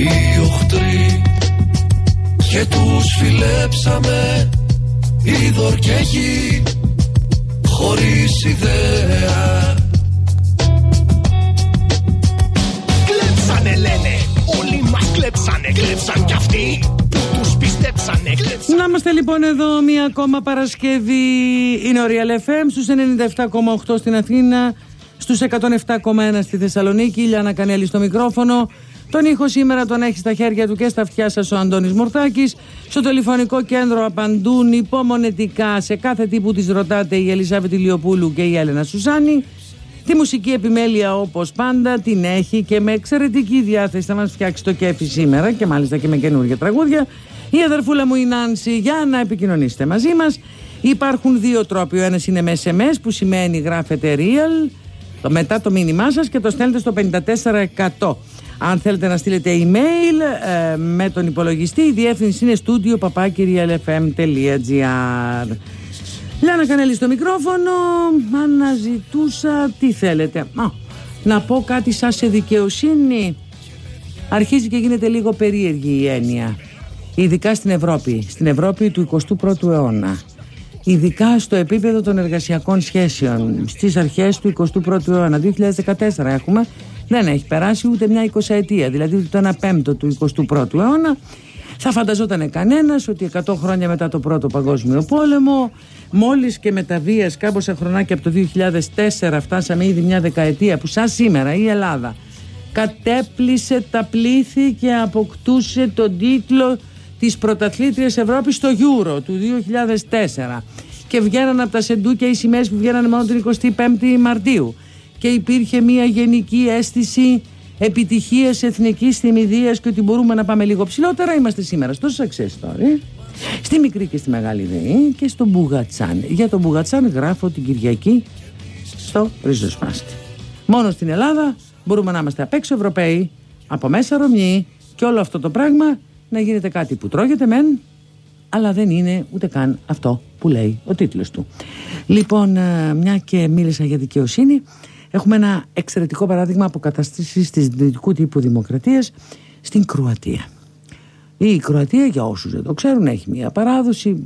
οι οχτροί και τους φιλέψαμε είδωρ και γη χωρίς ιδέα Κλέψανε λένε, όλοι μας κλέψανε, κλέψαν κι αυτοί που τους πιστέψανε, κλέψαν. Να είμαστε λοιπόν εδώ μία ακόμα Παρασκευή. Είναι ο Real FM στους 97,8 στην Αθήνα, στους 107,1 στη Θεσσαλονίκη. Ηλιάνα Κανέλη στο μικρόφωνο. Τον ήχο σήμερα τον έχει στα χέρια του και στα αυτιά σας ο Αντώνης Μορθάκης. Στο τηλεφωνικό κέντρο απαντούν υπομονετικά σε κάθε τι που τις ρωτάτε η Ελισάβετη Λιοπούλου και η Έλενα Σουζάνη. Τη μουσική επιμέλεια όπως πάντα την έχει και με εξαιρετική διάθεση θα μας φτιάξει το κέφι σήμερα και μάλιστα και με καινούργια τραγούδια. Η αδερφούλα μου η Νάνση για να επικοινωνήσετε μαζί μας. Υπάρχουν δύο τρόποι. Ο ένας είναι με SMS που σημαίνει γράφετε real το μετά το μήνυμά σας και το στέλνετε στο 54%. Αν θέλετε να στείλετε email ε, με τον υπολογιστή, η διεύθυνση είναι studio papakirialfm.gr. Λιάννα Κανέλη στο μικρόφωνο, αναζητούσα τι θέλετε. Α, να πω κάτι σαν σε δικαιοσύνη. Αρχίζει και γίνεται λίγο περίεργη η έννοια. Ειδικά στην Ευρώπη, στην Ευρώπη του 21ου αιώνα. Ειδικά στο επίπεδο των εργασιακών σχέσεων, στις αρχές του 21ου αιώνα, 2014 έχουμε, δεν έχει περάσει ούτε μια εικοσαετία, δηλαδή ούτε ένα πέμπτο του 21ου αιώνα. Θα φανταζόταν κανένας ότι 100 χρόνια μετά το πρώτο παγκόσμιο πόλεμο, μόλις και με τα βίας κάμποσα χρονάκια από το 2004 φτάσαμε ήδη μια δεκαετία που σαν σήμερα η Ελλάδα κατέπλησε τα πλήθη και αποκτούσε τον τίτλο της πρωταθλήτριας Ευρώπης στο Euro του 2004 και βγαίναν από τα σεντούκια οι σημαίες που βγαίναν μόνο την 25η Μαρτίου και υπήρχε μια γενική αίσθηση επιτυχίας εθνικής θυμηδίας και ότι μπορούμε να πάμε λίγο ψηλότερα. Είμαστε σήμερα στο success story. Στη μικρή και στη μεγάλη ΔΕΗ και στο Μπουγατσάν. Για τον Μπουγατσάν γράφω την Κυριακή στο ριζοσπάστη. Μόνο στην Ελλάδα μπορούμε να είμαστε απ' έξω Ευρωπαίοι, από μέσα Ρωμιοί και όλο αυτό το πράγμα να γίνεται κάτι που τρώγεται μεν, αλλά δεν είναι ούτε καν αυτό που λέει ο τίτλος του. Λοιπόν, ε, μια και μίλησα για δικαιοσύνη, Έχουμε ένα εξαιρετικό παράδειγμα αποκατάσταση της δυτικού τύπου δημοκρατίας στην Κροατία. Η Κροατία, για όσους δεν το ξέρουν, έχει μια παράδοση.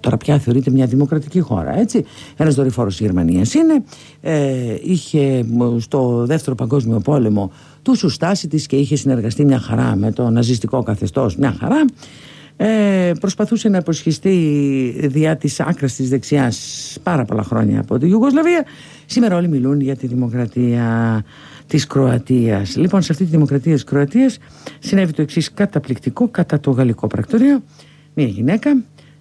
Τώρα πια θεωρείται μια δημοκρατική χώρα, έτσι. Ένας δορυφόρος της Γερμανίας είναι. Ε, είχε στο δεύτερο παγκόσμιο πόλεμο του σουστάσει της και είχε συνεργαστεί μια χαρά με το ναζιστικό καθεστώς. Μια χαρά ε, προσπαθούσε να υποσχιστεί διά της άκρας της δεξιάς πάρα πολλά χρόνια από τη Ιουγκοσλαβία. Σήμερα όλοι μιλούν για τη δημοκρατία της Κροατίας. Λοιπόν σε αυτή τη δημοκρατία της Κροατίας συνέβη το εξής καταπληκτικό κατά το γαλλικό πρακτορείο. Μια γυναίκα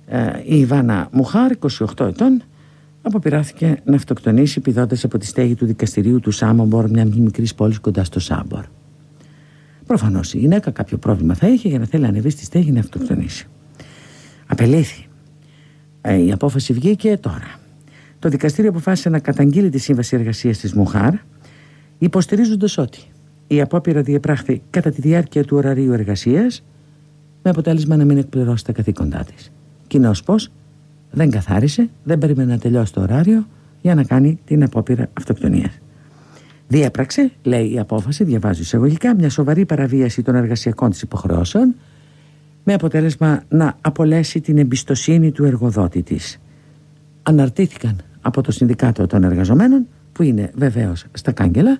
ε, η Ιβάνα Μουχάρ 28 ετών αποπειράθηκε να αυτοκτονήσει πηδώντας από τη στέγη του δικαστηρίου του Σάμομπορ μια μικρής πόλης κοντά στο Σάμπορ Προφανώς η γυναίκα κάποιο πρόβλημα θα είχε για να θέλει να ανεβεί στη στέγη να αυτοκτονήσει. Απελήθη. Ε, η απόφαση βγήκε τώρα. Το δικαστήριο αποφάσισε να καταγγείλει τη σύμβαση εργασίας της Μουχάρ, υποστηρίζοντας ότι η απόπειρα διεπράχθη κατά τη διάρκεια του ωραρίου εργασίας, με αποτέλεσμα να μην εκπληρώσει τα καθήκοντά της. Κοινώ πώ δεν καθάρισε, δεν περίμενε να τελειώσει το ωράριο για να κάνει την απόπειρα αυτοκτονίας. Διέπραξε, λέει η απόφαση, διαβάζω εισαγωγικά, μια σοβαρή παραβίαση των εργασιακών της υποχρεώσεων με αποτέλεσμα να απολέσει την εμπιστοσύνη του εργοδότη της. Αναρτήθηκαν από το Συνδικάτο των Εργαζομένων που είναι βεβαίως στα κάγκελα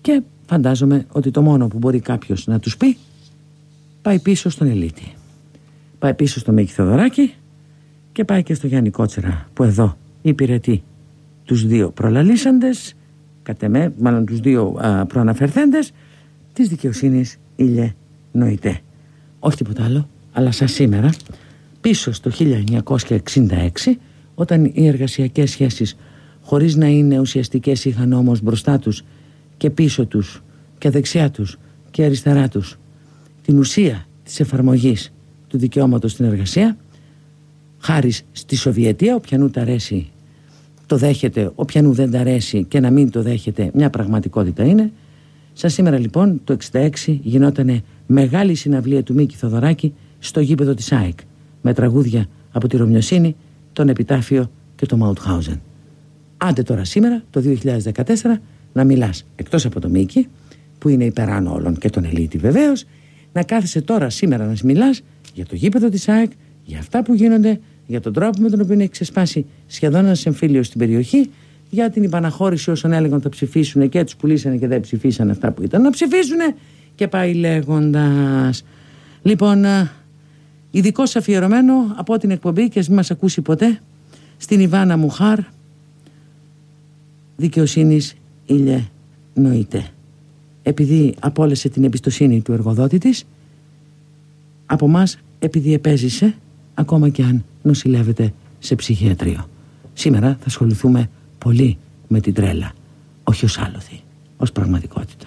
και φαντάζομαι ότι το μόνο που μπορεί κάποιος να τους πει πάει πίσω στον Ελίτη. Πάει πίσω στο Μίκη Θεοδωράκη και πάει και στο Γιάννη Κότσερα που εδώ υπηρετεί τους δύο προλαλήσαντες κατ' εμέ, μάλλον τους δύο α, προαναφερθέντες της δικαιοσύνης Ήλιε Νοητέ. Όχι τίποτα άλλο αλλά σαν σήμερα πίσω στο 1966 όταν οι εργασιακές σχέσεις χωρίς να είναι ουσιαστικές είχαν όμως μπροστά τους και πίσω τους και δεξιά τους και αριστερά τους την ουσία της εφαρμογής του δικαιώματος στην εργασία χάρη στη Σοβιετία όποιανού τα αρέσει το δέχεται όποιανού δεν τα αρέσει και να μην το δέχεται μια πραγματικότητα είναι Σαν σήμερα λοιπόν το 66 γινόταν μεγάλη συναυλία του Μίκη Θοδωράκη στο γήπεδο της ΑΕΚ με τραγούδια από τη Ρωμιοσύνη, τον Επιτάφιο και το Μαουτχάουζεν. Άντε τώρα σήμερα το 2014 να μιλάς εκτός από το Μίκη που είναι υπεράνω όλων και τον Ελίτη βεβαίως, να κάθεσαι τώρα σήμερα να μιλάς για το γήπεδο της ΑΕΚ, για αυτά που γίνονται, για τον τρόπο με τον οποίο έχει ξεσπάσει σχεδόν ένας εμφύλιος στην περιοχή, για την υπαναχώρηση όσων έλεγαν θα ψηφίσουν και τους πουλήσανε και δεν ψηφίσανε αυτά που ήταν να ψηφίσουν και πάει λέγοντας. Λοιπόν, ειδικό αφιερωμένο από την εκπομπή και ας μην μας ακούσει ποτέ στην Ιβάνα Μουχάρ δικαιοσύνης ήλιε νοείται επειδή απόλυσε την εμπιστοσύνη του εργοδότη της από μας επειδή επέζησε ακόμα και αν νοσηλεύεται σε ψυχιατρίο. Σήμερα θα ασχοληθούμε πολύ με την τρέλα, όχι ως άλοθη, ως πραγματικότητα.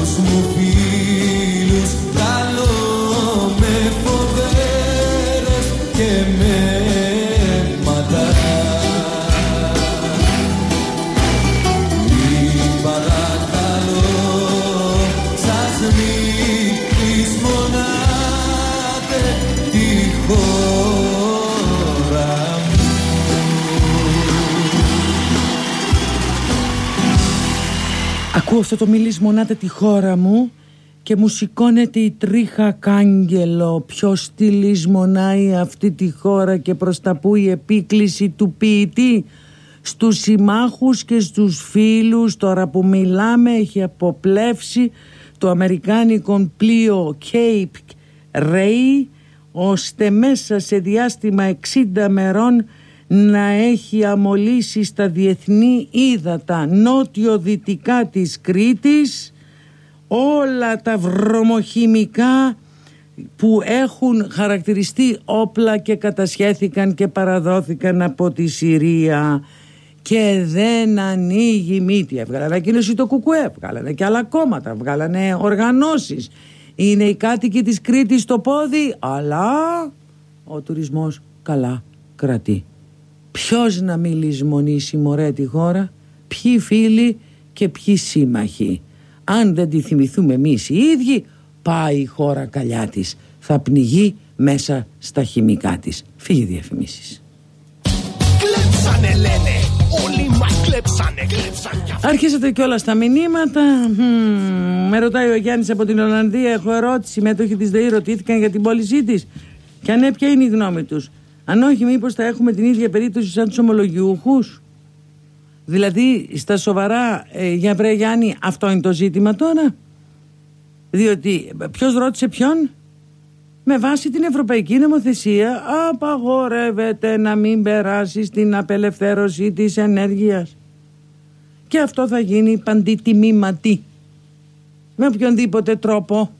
Deus no. Αυτό το μιλής μονάτε τη χώρα μου και μου σηκώνεται η τρίχα κάγκελο. Ποιος τη λησμονάει αυτή τη χώρα και προς τα που η επίκληση του ποιητή; Στους συμμάχους και στους φίλους τώρα που μιλάμε έχει αποπλέψει το αμερικάνικο πλοίο Cape Ray ώστε μέσα σε διάστημα 60 μερών να έχει αμολύσει στα διεθνή ύδατα νότιο-δυτικά της Κρήτης όλα τα βρωμοχημικά που έχουν χαρακτηριστεί όπλα και κατασχέθηκαν και παραδόθηκαν από τη Συρία και δεν ανοίγει μύτη. Έβγαλε ανακοίνωση το Κουκουέ, βγάλανε και άλλα κόμματα, βγάλανε οργανώσεις. Είναι οι κάτοικοι της Κρήτης στο πόδι, αλλά ο τουρισμός καλά κρατεί. Ποιος να μην λησμονήσει μωρέ τη χώρα, ποιοι φίλοι και ποιοι σύμμαχοι; Αν δεν τη θυμηθούμε εμείς οι ίδιοι, πάει η χώρα καλιά της. Θα πνιγεί μέσα στα χημικά της. Φύγει διαφημίσεις. Κλέψανε λένε, όλοι μας κλέψανε, κλέψαν κι αυτοί. Άρχισατε κιόλας τα μηνύματα. Μμμ, με ρωτάει ο Γιάννης από την Ολλανδία. Έχω ερώτηση. Μέτοχοι της ΔΕΗ ρωτήθηκαν για την πώλησή της. Και αν ναι, ποια είναι η γνώμη τους; Αν όχι, μήπως θα έχουμε την ίδια περίπτωση σαν τους ομολογιούχους; Δηλαδή, στα σοβαρά, ε, για βρε Γιάννη, αυτό είναι το ζήτημα τώρα; Διότι ποιος ρώτησε ποιον; Με βάση την Ευρωπαϊκή Νομοθεσία απαγορεύεται να μην περάσει στην απελευθέρωση της ενέργειας. Και αυτό θα γίνει παντιτιμήματι. Με οποιονδήποτε τρόπο.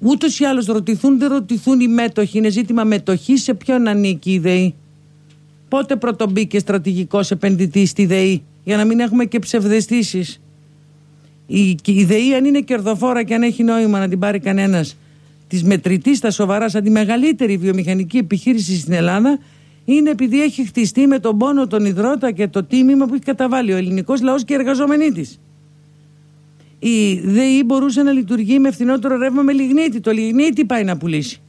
Ούτως ή άλλως ρωτηθούν, δεν ρωτηθούν οι μέτοχοι. Είναι ζήτημα μετοχής σε ποιον ανήκει η ΔΕΗ; Πότε πρωτομπήκε στρατηγικός επενδυτής στη ΔΕΗ για να μην έχουμε και ψευδεστήσεις; Η, και η ΔΕΗ αν είναι κερδοφόρα και αν έχει νόημα να την πάρει κανένας της μετρητής στα σοβαρά σαν τη μεγαλύτερη βιομηχανική επιχείρηση στην Ελλάδα είναι επειδή έχει χτιστεί με τον πόνο των υδρότα και το τίμημα που έχει καταβάλει ο ελληνικός λαός και οι εργαζόμενοι της. Η ΔΕΗ μπορούσε να λειτουργεί με φθηνότερο ρεύμα με λιγνίτη. Το λιγνίτη πάει να πουλήσει.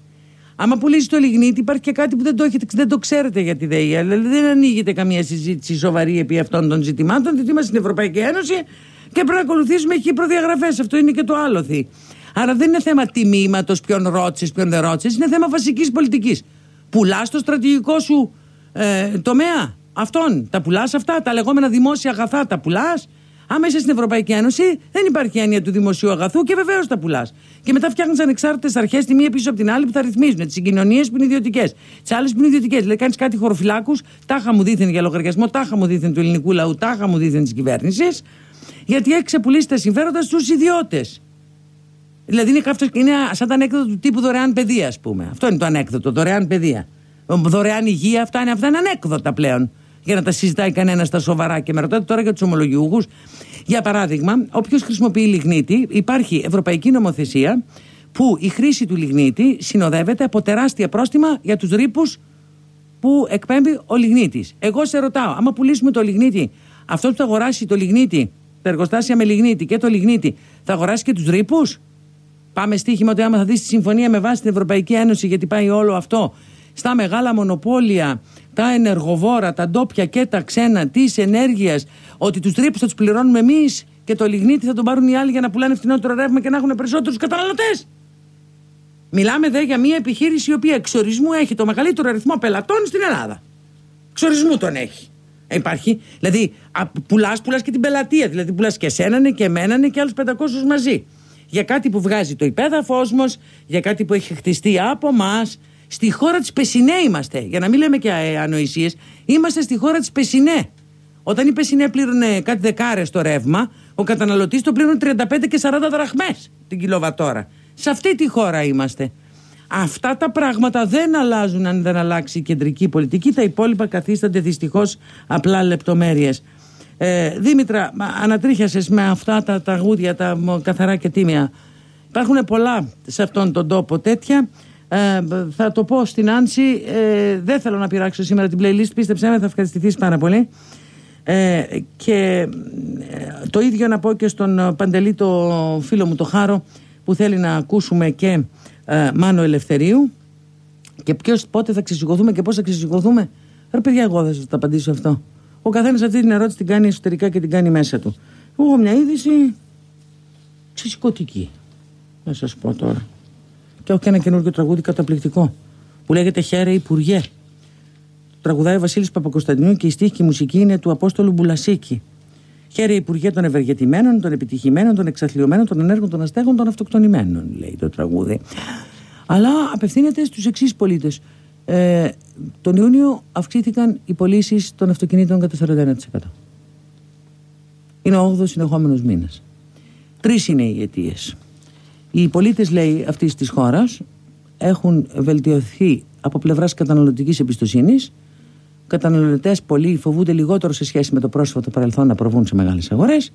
Άμα πουλήσει το λιγνίτη, υπάρχει και κάτι που δεν το, έχετε, δεν το ξέρετε για τη ΔΕΗ. Αλλά δεν ανοίγεται καμία συζήτηση σοβαρή επί αυτών των ζητημάτων, διότι είμαστε στην Ευρωπαϊκή Ένωση και πρέπει να ακολουθήσουμε εκεί προδιαγραφές. Αυτό είναι και το άλοθη. Άρα δεν είναι θέμα τιμήματος, ποιον ρώτησες, ποιον δεν ρώτησες. Είναι θέμα βασικής πολιτικής. Πουλάς το στρατηγικό σου ε, τομέα. Αυτόν. Τα πουλάς αυτά. Τα λεγόμενα δημόσια αγαθά τα πουλάς. Άμα είσαι στην Ευρωπαϊκή Ένωση, δεν υπάρχει έννοια του δημοσίου αγαθού και βεβαίως τα πουλάς. Και μετά φτιάχνεις ανεξάρτητες αρχές τη μία πίσω από την άλλη που θα ρυθμίζουν. Τι συγκοινωνίες που είναι ιδιωτικές. Τις άλλες που είναι ιδιωτικές. Δηλαδή κάνεις κάτι χωροφυλάκους, τάχα μου δίθεν για λογαριασμό, τάχα μου δίθεν του ελληνικού λαού, τάχα μου δίθεν της κυβέρνησης. Γιατί έχεις ξεπουλήσει τα συμφέροντα στους ιδιώτες. Δηλαδή είναι, αυτό, είναι σαν το ανέκδοτο του τύπου δωρεάν παιδεία, ας πούμε. Αυτό είναι το ανέκδοτο, δωρεάν παιδεία. Δωρεάν υγεία, αυτά είναι, αυτά είναι ανέκδοτα πλέον. Για να τα συζητάει κανένας στα σοβαρά. Και με ρωτάτε τώρα για τους ομολογιούχους. Για παράδειγμα, όποιος χρησιμοποιεί λιγνίτη, υπάρχει ευρωπαϊκή νομοθεσία που η χρήση του λιγνίτη συνοδεύεται από τεράστια πρόστιμα για τους ρήπους που εκπέμπει ο λιγνίτης. Εγώ σε ρωτάω, άμα πουλήσουμε το λιγνίτη, αυτός που θα αγοράσει το λιγνίτη, τα εργοστάσια με λιγνίτη και το λιγνίτη, θα αγοράσει και τους ρήπους; Πάμε στοίχημα ότι άμα θα δεις τη συμφωνία με βάση την Ευρωπαϊκή Ένωση, γιατί πάει όλο αυτό στα μεγάλα μονοπόλια, τα ενεργοβόρα, τα ντόπια και τα ξένα της ενέργειας, ότι τους τρύπους θα τους πληρώνουμε εμείς και το λιγνίτι θα τον πάρουν οι άλλοι για να πουλάνε φθηνότερο ρεύμα και να έχουν περισσότερους καταναλωτές. Μιλάμε δε για μια επιχείρηση η οποία εξορισμού έχει το μεγαλύτερο αριθμό πελατών στην Ελλάδα. Εξορισμού τον έχει. Υπάρχει. Δηλαδή, πουλάς, πουλάς και την πελατεία. Δηλαδή, πουλάς και εσένανε και εμένανε και άλλους 500 μαζί. Για κάτι που βγάζει το υπέδαφος μας, για κάτι που έχει χτιστεί από εμά. Στη χώρα της Πεσινέ είμαστε. Για να μην λέμε και ανοησίες, είμαστε στη χώρα της Πεσινέ. Όταν η Πεσινέ πλήρωνε κάτι δεκάρες το ρεύμα, ο καταναλωτής το πλήρωνε 35 και 40 δραχμές την κιλοβατόρα. Σε αυτή τη χώρα είμαστε. Αυτά τα πράγματα δεν αλλάζουν αν δεν αλλάξει η κεντρική πολιτική. Τα υπόλοιπα καθίστανται δυστυχώς απλά λεπτομέρειες. Ε, Δήμητρα, ανατρίχιασες με αυτά τα τραγούδια, τα καθαρά και τίμια. Υπάρχουν πολλά σε αυτόν τον τόπο τέτοια. Ε, θα το πω στην Άνση. Ε, δεν θέλω να πειράξω σήμερα την playlist. Πίστεψέ με, θα ευχαριστηθείς πάρα πολύ. Ε, και ε, το ίδιο να πω και στον Παντελή, το φίλο μου, το Χάρο, που θέλει να ακούσουμε και ε, Μάνο Ελευθερίου. Και ποιος, πότε θα ξεσηκωθούμε και πώς θα ξεσηκωθούμε; Ρε παιδιά, εγώ θα σας το απαντήσω αυτό. Ο καθένας αυτή την ερώτηση την κάνει εσωτερικά και την κάνει μέσα του. Εγώ έχω μια είδηση ξεσηκωτική. Να σας πω τώρα. Και έχω και ένα καινούργιο τραγούδι καταπληκτικό που λέγεται Χαίρε Υπουργέ. Τραγουδάει ο Βασίλης Παπακοσταντινού και η στίχη και η μουσική είναι του Απόστολου Μπουλασίκη. Χαίρε Υπουργέ των Ευεργετημένων, των Επιτυχημένων, των Εξαθλειωμένων, των Ενέργων, των Αστέγων, των Αυτοκτονημένων, λέει το τραγούδι. Αλλά απευθύνεται στους εξής πολίτες. Ε, τον Ιούνιο αυξήθηκαν οι πωλήσεις των αυτοκινήτων κατά 41%. Είναι ο 8ο συνεχόμενος μήνας. Τρεις είναι οι αιτίες. Οι πολίτες, λέει, αυτής της χώρας έχουν βελτιωθεί από πλευράς καταναλωτικής εμπιστοσύνης. Καταναλωτές πολλοί φοβούνται λιγότερο σε σχέση με το πρόσφατο παρελθόν να προβούν σε μεγάλες αγορές.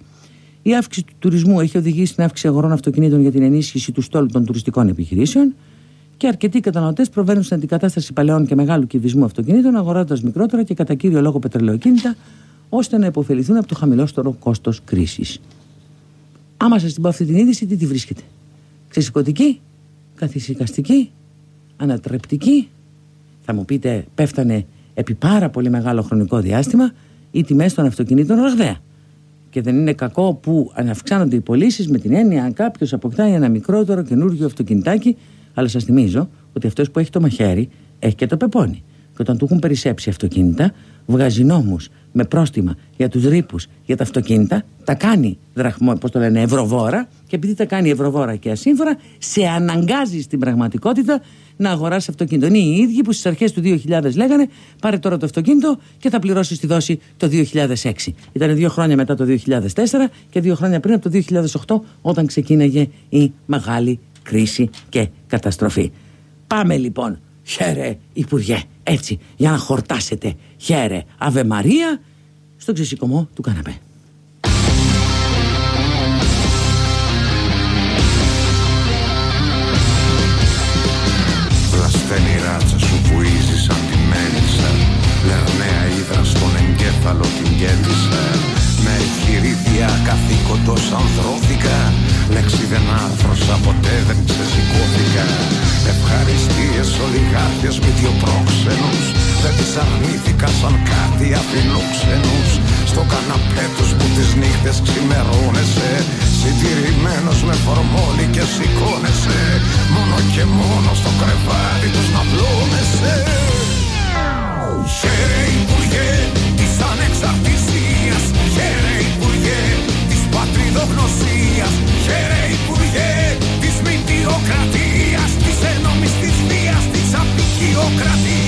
Η αύξηση του τουρισμού έχει οδηγήσει στην αύξηση αγορών αυτοκινήτων για την ενίσχυση του στόλου των τουριστικών επιχειρήσεων. Και αρκετοί καταναλωτές προβαίνουν στην αντικατάσταση παλαιών και μεγάλου κυβισμού αυτοκινήτων, αγοράζοντας μικρότερα και κατά κύριο λόγο πετρελαιοκίνητα, ώστε να υποφεληθούν από το χαμηλότερο κόστος κρίσης. Άμα σας την πω αυτή την είδηση, τι τη βρίσκεται. Ξεσηκωτική, καθησυχαστική, ανατρεπτική. Θα μου πείτε, πέφτανε επί πάρα πολύ μεγάλο χρονικό διάστημα οι τιμές των αυτοκινήτων ραγδαία. Και δεν είναι κακό που αναυξάνονται οι πωλήσεις με την έννοια αν κάποιος αποκτάει ένα μικρότερο καινούργιο αυτοκινητάκι. Αλλά σας θυμίζω ότι αυτός που έχει το μαχαίρι έχει και το πεπόνι. Και όταν του έχουν περισσέψει αυτοκίνητα, βγάζει νόμους με πρόστιμα για τους ρήπους για τα αυτοκίνητα, τα κάνει δραχμό, πώς το λένε, ευρωβόρα και επειδή τα κάνει ευρωβόρα και ασύμφορα, σε αναγκάζει στην πραγματικότητα να αγοράσει αυτοκίνητο. Είναι οι ίδιοι που στις αρχές του 2000 λέγανε πάρε τώρα το αυτοκίνητο και θα πληρώσεις τη δόση το 2006. Ήταν δύο χρόνια μετά το 2004 και δύο χρόνια πριν από το 2008 όταν ξεκίναγε η μεγάλη κρίση και καταστροφή. Πάμε λοιπόν, χαίρε Υπουργέ, έτσι, για να χορτάσετε, χαίρε Αβε Μαρία, στο ξεσηκωμό του καναπέ. Εγκέφαλο την κέντησα Με εγχειρίδια καθήκοντος ανθρωθήκα Λέξη δεν άρθρωσα ποτέ δεν ξεσηκώθηκα. Ευχαριστίες ολιγάρχες με δυο πρόξενους. Δεν τις αρνήθηκα σαν κάτι αφιλόξενους. Στο καναπέ τους που τις νύχτες ξημερώνεσαι. Συντηρημένος με φορμόλι και σηκώνεσαι. Μόνο και μόνο στο κρεβάτι τους να πλώνεσαι. Χαίρε Υπουργέ της Ανεξαρτησίας Χαίρε Υπουργέ της Πατριδογνωσίας. Χαίρε Υπουργέ της Μητιοκρατίας Της ένομης της βίας της απεικιοκρατίας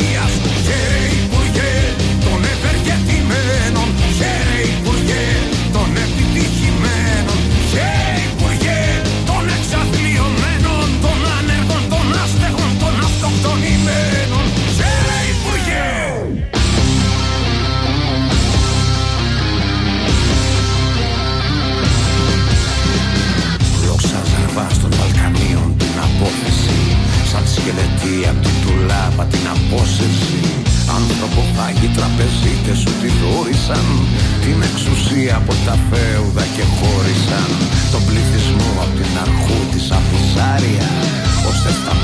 σκελετή απ' την τουλάπα την απόσυρση. Ανθρωποφάγοι τραπεζίτες σου τη δόρισαν Την εξουσία από τα φέουδα και χώρισαν. Τον πληθυσμό απ' την αρχού της απειζάρια Ώστε στα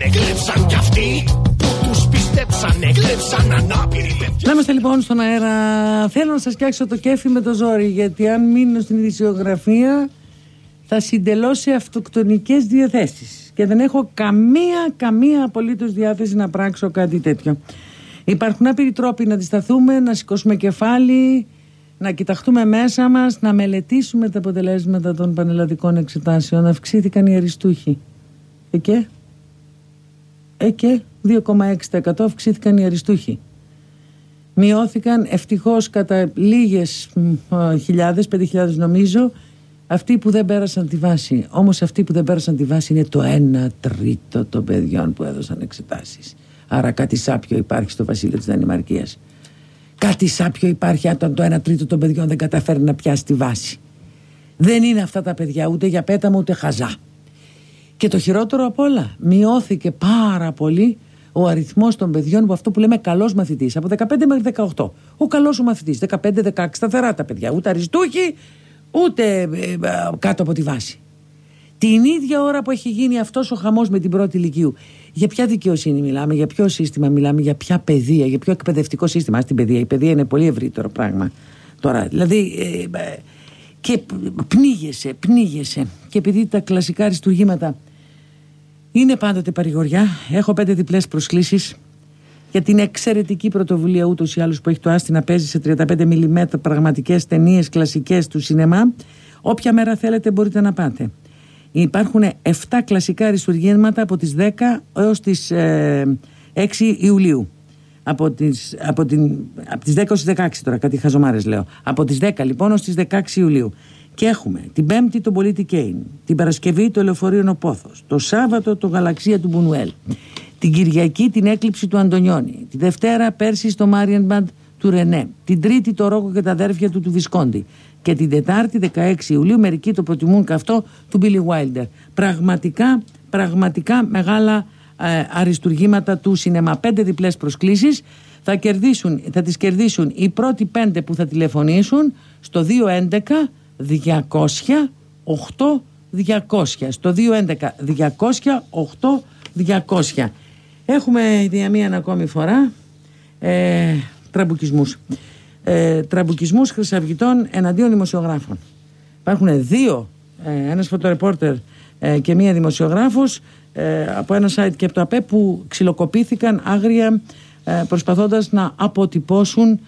κλέψανε, κλέψαν κι αυτοί που τους πιστέψανε, κλέψαν ανάπηροι παιδιά. Να είμαστε λοιπόν στον αέρα. Θέλω να σας φτιάξω το κέφι με το ζόρι, γιατί αν μείνω στην ειδησιογραφία θα συντελώσει αυτοκτονικές διαθέσεις και δεν έχω καμία, καμία απολύτως διάθεση να πράξω κάτι τέτοιο. Υπάρχουν άπειροι τρόποι να αντισταθούμε, να σηκώσουμε κεφάλι, να κοιταχτούμε μέσα μας, να μελετήσουμε τα αποτελέσματα των πανελλαδικών εξετάσεων. Αυξήθηκαν οι αριστούχοι. Ε και, ε και 2,6% αυξήθηκαν οι αριστούχοι. Μειώθηκαν ευτυχώς κατά λίγες χιλιάδες, χιλιάδες, 5.000 νομίζω, αυτοί που δεν πέρασαν τη βάση. Όμως αυτοί που δεν πέρασαν τη βάση είναι το 1 τρίτο των παιδιών που έδωσαν εξετάσεις. Άρα κάτι σάπιο υπάρχει στο βασίλειο της Δανημαρκίας. Κάτι σάπιο υπάρχει όταν το 1 τρίτο των παιδιών δεν καταφέρει να πιάσει τη βάση. Δεν είναι αυτά τα παιδιά ούτε για πέταμα ούτε χαζά. Και το χειρότερο απ' όλα, μειώθηκε πάρα πολύ ο αριθμός των παιδιών που αυτό που λέμε καλός μαθητής. Από 15 μέχρι 18. Ο καλός ο μαθητής. 15-16 σταθερά τα παιδιά. Ούτε αριστούχοι, ούτε ε, ε, κάτω από τη βάση. Την ίδια ώρα που έχει γίνει αυτός ο χαμός με την πρώτη ηλικίου. Για ποια δικαιοσύνη μιλάμε, για ποιο σύστημα μιλάμε, για ποια παιδεία, για ποιο εκπαιδευτικό σύστημα. Στην παιδεία. Η παιδεία είναι πολύ ευρύτερο πράγμα. Τώρα, δηλαδή. Ε, και πνίγεσαι, πνίγεσαι. Και επειδή τα κλασικά αριστουργήματα είναι πάντοτε παρηγοριά, έχω πέντε διπλές προσκλήσεις για την εξαιρετική πρωτοβουλία ούτως ή άλλως που έχει το Άστι να παίζει σε 35 mm πραγματικές ταινίες κλασικές του σινεμά. Όποια μέρα θέλετε μπορείτε να πάτε. Υπάρχουν 7 κλασικά αριστουργήματα από τις 10 έως τις 6 ε, Ιουλίου. Από τις, από, την, από τις 10 έως τις 16 τώρα, κάτι χαζομάρες λέω. Από τις 10 λοιπόν ως τις 16 Ιουλίου. Και έχουμε την Πέμπτη το Πολίτη Κέιν, την Παρασκευή το Λεωφορείο Νοπόθος, το Σάββατο το Γαλαξία του Μπουνουέλ, την Κυριακή την έκλειψη του Αντωνιώνη. Τη Δευτέρα πέρσι στο Μάριενμπαντ του Ρενέ. Την Τρίτη το Ρόκο και τα αδέρφια του του Βισκόντι. Και την Τετάρτη 16 Ιουλίου μερικοί το προτιμούν καυτό του Μπίλι Βάιλντερ. Πραγματικά, πραγματικά μεγάλα ε, αριστουργήματα του σινεμά. Πέντε διπλές προσκλήσεις θα, κερδίσουν, θα τις κερδίσουν οι πρώτοι πέντε που θα τηλεφωνήσουν στο 211 200 8 200 στο 211 200 8 200 Έχουμε για μία ακόμη φορά ε, τραμπουκισμούς. Ε, τραμπουκισμούς χρυσαυγητών εναντίον δημοσιογράφων. Υπάρχουν δύο, ε, ένας φωτορεπόρτερ ε, και μία δημοσιογράφος ε, από ένα site και από το ΑΠΕ που ξυλοκοπήθηκαν άγρια ε, προσπαθώντας να αποτυπώσουν ε,